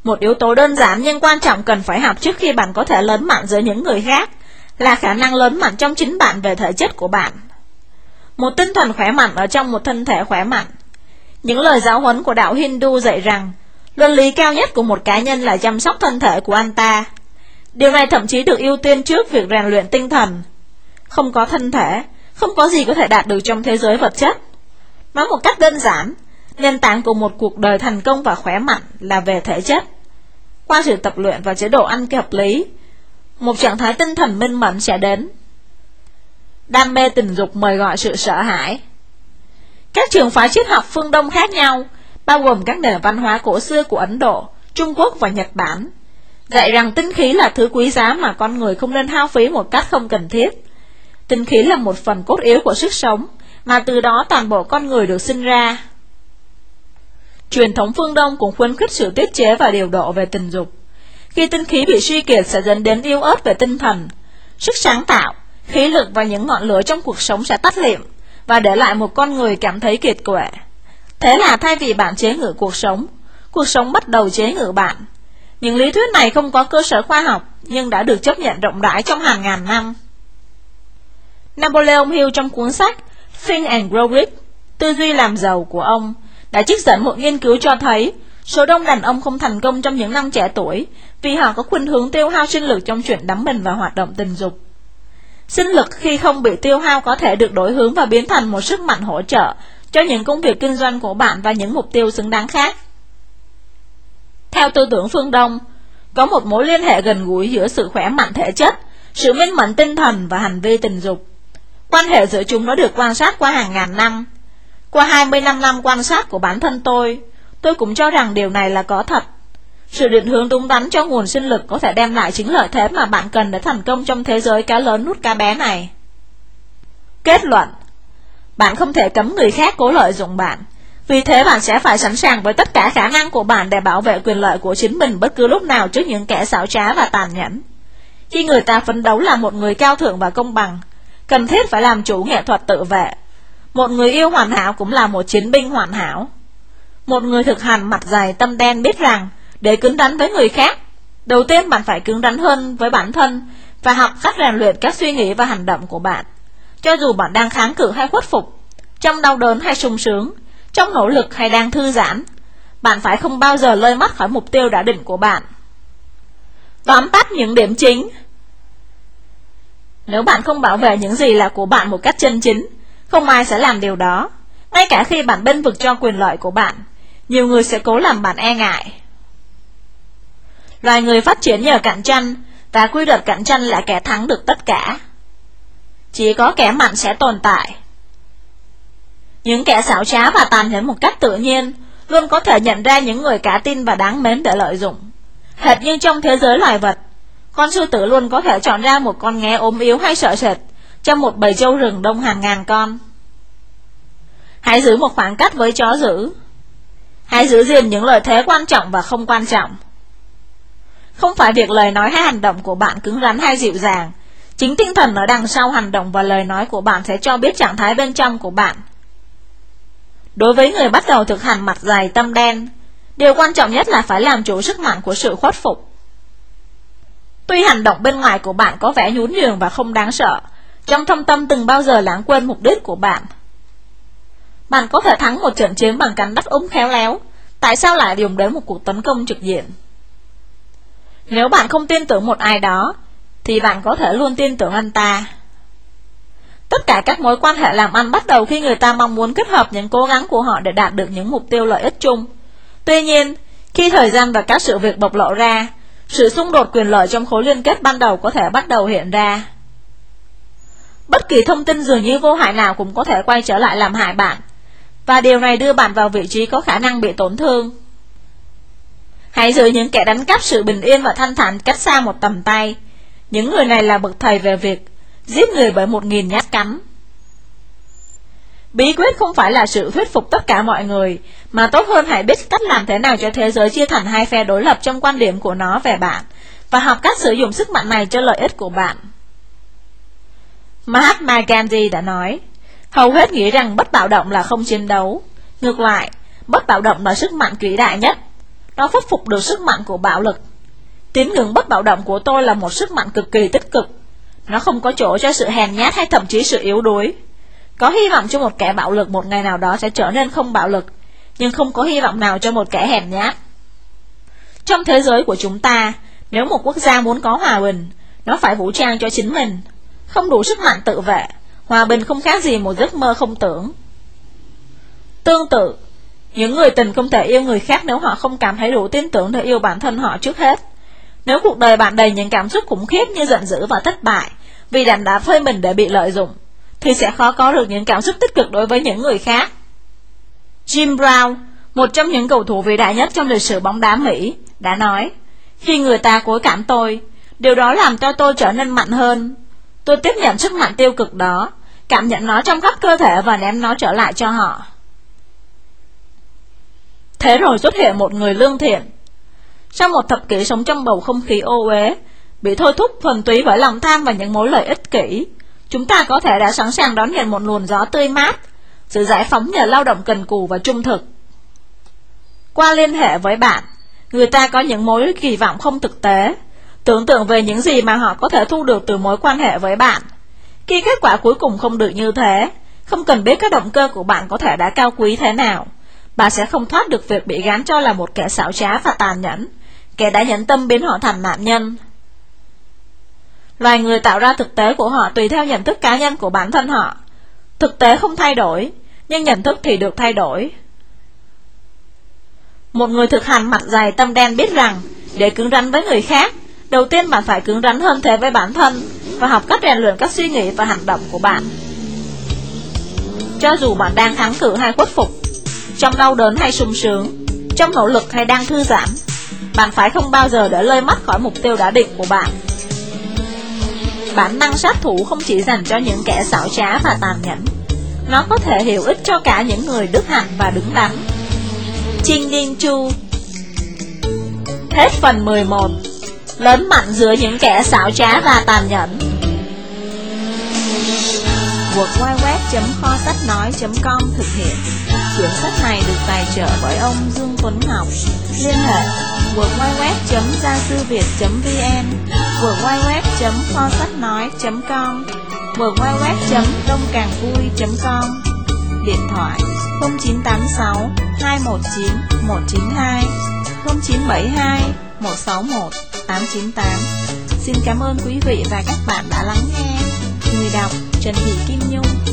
Một yếu tố đơn giản nhưng quan trọng cần phải học trước khi bạn có thể lớn mạnh giữa những người khác là khả năng lớn mạnh trong chính bạn về thể chất của bạn. Một tinh thần khỏe mạnh ở trong một thân thể khỏe mạnh. Những lời giáo huấn của đạo Hindu dạy rằng luân lý cao nhất của một cá nhân là chăm sóc thân thể của anh ta. Điều này thậm chí được ưu tiên trước việc rèn luyện tinh thần. Không có thân thể, không có gì có thể đạt được trong thế giới vật chất. Nói một cách đơn giản, nền tảng của một cuộc đời thành công và khỏe mạnh là về thể chất. Qua sự tập luyện và chế độ ăn hợp lý, một trạng thái tinh thần minh mẫn sẽ đến. Đam mê tình dục mời gọi sự sợ hãi. Các trường phái triết học phương Đông khác nhau, bao gồm các nền văn hóa cổ xưa của Ấn Độ, Trung Quốc và Nhật Bản, dạy rằng tinh khí là thứ quý giá mà con người không nên hao phí một cách không cần thiết. Tinh khí là một phần cốt yếu của sức sống, mà từ đó toàn bộ con người được sinh ra. Truyền thống phương Đông cũng khuyến khích sự tiết chế và điều độ về tình dục. Khi tinh khí bị suy kiệt sẽ dẫn đến yếu ớt về tinh thần, sức sáng tạo, khí lực và những ngọn lửa trong cuộc sống sẽ tắt liệm và để lại một con người cảm thấy kiệt quệ. Thế là thay vì bạn chế ngự cuộc sống, cuộc sống bắt đầu chế ngự bạn. Những lý thuyết này không có cơ sở khoa học, nhưng đã được chấp nhận rộng rãi trong hàng ngàn năm. Napoleon Hill trong cuốn sách Think and Grow Rich, Tư duy làm giàu của ông, đã trích dẫn một nghiên cứu cho thấy số đông đàn ông không thành công trong những năm trẻ tuổi vì họ có khuynh hướng tiêu hao sinh lực trong chuyện đắm mình và hoạt động tình dục. Sinh lực khi không bị tiêu hao có thể được đổi hướng và biến thành một sức mạnh hỗ trợ cho những công việc kinh doanh của bạn và những mục tiêu xứng đáng khác. Theo tư tưởng phương Đông, có một mối liên hệ gần gũi giữa sự khỏe mạnh thể chất, sự minh mẫn tinh thần và hành vi tình dục. Quan hệ giữa chúng đã được quan sát qua hàng ngàn năm. Qua 25 năm quan sát của bản thân tôi, tôi cũng cho rằng điều này là có thật. Sự định hướng đúng đắn cho nguồn sinh lực có thể đem lại chính lợi thế mà bạn cần để thành công trong thế giới cá lớn nút cá bé này. Kết luận Bạn không thể cấm người khác cố lợi dụng bạn. Vì thế bạn sẽ phải sẵn sàng với tất cả khả năng của bạn để bảo vệ quyền lợi của chính mình bất cứ lúc nào trước những kẻ xảo trá và tàn nhẫn. Khi người ta phấn đấu là một người cao thượng và công bằng, cần thiết phải làm chủ nghệ thuật tự vệ. Một người yêu hoàn hảo cũng là một chiến binh hoàn hảo. Một người thực hành mặt dày tâm đen biết rằng để cứng rắn với người khác, đầu tiên bạn phải cứng rắn hơn với bản thân và học cách rèn luyện các suy nghĩ và hành động của bạn. Cho dù bạn đang kháng cự hay khuất phục, trong đau đớn hay sung sướng, trong nỗ lực hay đang thư giãn, bạn phải không bao giờ lơi mắt khỏi mục tiêu đã định của bạn. Tóm tắt những điểm chính Nếu bạn không bảo vệ những gì là của bạn một cách chân chính, không ai sẽ làm điều đó. Ngay cả khi bạn bên vực cho quyền lợi của bạn, nhiều người sẽ cố làm bạn e ngại. Loài người phát triển nhờ cạnh tranh, Và quy luật cạnh tranh là kẻ thắng được tất cả. Chỉ có kẻ mạnh sẽ tồn tại. Những kẻ xảo trá và tàn nhẫn một cách tự nhiên Luôn có thể nhận ra những người cá tin và đáng mến để lợi dụng. Hệt như trong thế giới loài vật, Con sư tử luôn có thể chọn ra một con nghe ốm yếu hay sợ sệt Trong một bầy trâu rừng đông hàng ngàn con. Hãy giữ một khoảng cách với chó dữ Hãy giữ gìn những lợi thế quan trọng và không quan trọng. Không phải việc lời nói hay hành động của bạn cứng rắn hay dịu dàng. Chính tinh thần ở đằng sau hành động và lời nói của bạn sẽ cho biết trạng thái bên trong của bạn. Đối với người bắt đầu thực hành mặt dày tâm đen, Điều quan trọng nhất là phải làm chủ sức mạnh của sự khuất phục. Tuy hành động bên ngoài của bạn có vẻ nhún nhường và không đáng sợ, Trong thâm tâm từng bao giờ lãng quên mục đích của bạn. Bạn có thể thắng một trận chiến bằng cánh đắt ống khéo léo, Tại sao lại dùng đến một cuộc tấn công trực diện? Nếu bạn không tin tưởng một ai đó Thì bạn có thể luôn tin tưởng anh ta Tất cả các mối quan hệ làm ăn bắt đầu khi người ta mong muốn kết hợp những cố gắng của họ để đạt được những mục tiêu lợi ích chung. Tuy nhiên, khi thời gian và các sự việc bộc lộ ra, sự xung đột quyền lợi trong khối liên kết ban đầu có thể bắt đầu hiện ra. Bất kỳ thông tin dường như vô hại nào cũng có thể quay trở lại làm hại bạn, và điều này đưa bạn vào vị trí có khả năng bị tổn thương. Hãy giữ những kẻ đánh cắp sự bình yên và thanh thản cách xa một tầm tay. Những người này là bậc thầy về việc giết người bởi một nghìn nhát cắm. Bí quyết không phải là sự thuyết phục tất cả mọi người, mà tốt hơn hãy biết cách làm thế nào cho thế giới chia thành hai phe đối lập trong quan điểm của nó về bạn, và học cách sử dụng sức mạnh này cho lợi ích của bạn. Mahatma Gandhi đã nói, hầu hết nghĩ rằng bất bạo động là không chiến đấu. Ngược lại, bất bạo động là sức mạnh vĩ đại nhất. Nó khuất phục được sức mạnh của bạo lực. Tín ngưỡng bất bạo động của tôi là một sức mạnh cực kỳ tích cực. Nó không có chỗ cho sự hèn nhát hay thậm chí sự yếu đuối. Có hy vọng cho một kẻ bạo lực một ngày nào đó sẽ trở nên không bạo lực, nhưng không có hy vọng nào cho một kẻ hèn nhát. Trong thế giới của chúng ta, nếu một quốc gia muốn có hòa bình, nó phải vũ trang cho chính mình. Không đủ sức mạnh tự vệ, hòa bình không khác gì một giấc mơ không tưởng. Tương tự, những người tình không thể yêu người khác nếu họ không cảm thấy đủ tin tưởng để yêu bản thân họ trước hết. Nếu cuộc đời bạn đầy những cảm xúc khủng khiếp như giận dữ và thất bại, vì đàn đã phơi mình để bị lợi dụng, thì sẽ khó có được những cảm xúc tích cực đối với những người khác. Jim Brown, một trong những cầu thủ vĩ đại nhất trong lịch sử bóng đá Mỹ, đã nói, khi người ta cối cảm tôi, điều đó làm cho tôi trở nên mạnh hơn. Tôi tiếp nhận sức mạnh tiêu cực đó, cảm nhận nó trong khắp cơ thể và ném nó trở lại cho họ. Thế rồi xuất hiện một người lương thiện. Sau một thập kỷ sống trong bầu không khí ô uế, bị thôi thúc thuần túy bởi lòng tham và những mối lợi ích kỷ, chúng ta có thể đã sẵn sàng đón nhận một luồng gió tươi mát, sự giải phóng nhờ lao động cần cù và trung thực. Qua liên hệ với bạn, người ta có những mối kỳ vọng không thực tế, tưởng tượng về những gì mà họ có thể thu được từ mối quan hệ với bạn. Khi kết quả cuối cùng không được như thế, không cần biết các động cơ của bạn có thể đã cao quý thế nào, bà sẽ không thoát được việc bị gán cho là một kẻ xảo trá và tàn nhẫn, kẻ đã nhẫn tâm biến họ thành nạn nhân. Loài người tạo ra thực tế của họ tùy theo nhận thức cá nhân của bản thân họ. Thực tế không thay đổi, nhưng nhận thức thì được thay đổi. Một người thực hành mặt dày tâm đen biết rằng, để cứng rắn với người khác, đầu tiên bạn phải cứng rắn hơn thế với bản thân và học cách rèn luyện các suy nghĩ và hành động của bạn. Cho dù bạn đang thắng cử hay khuất phục, trong đau đớn hay sung sướng, trong nỗ lực hay đang thư giãn, bạn phải không bao giờ để lơi mắt khỏi mục tiêu đã định của bạn. Bản năng sát thủ không chỉ dành cho những kẻ xảo trá và tàn nhẫn Nó có thể hiệu ích cho cả những người đức hạnh và đứng đắn. Chinh Đinh Chu Hết phần 11 Lớn mạnh giữa những kẻ xảo trá và tàn nhẫn.
Www.kho sách nói.com thực hiện. Quyển sách này được tài trợ bởi ông Dương Tuấn Ngọc. Liên hệ www.gia sư việt.vn www.kho sách nói.com www.đông-càng-vui.com Điện thoại 0986 219 192 0972 161 898 Xin cảm ơn quý vị và các bạn đã lắng nghe. Người đọc Trần Thị Kim Nhung.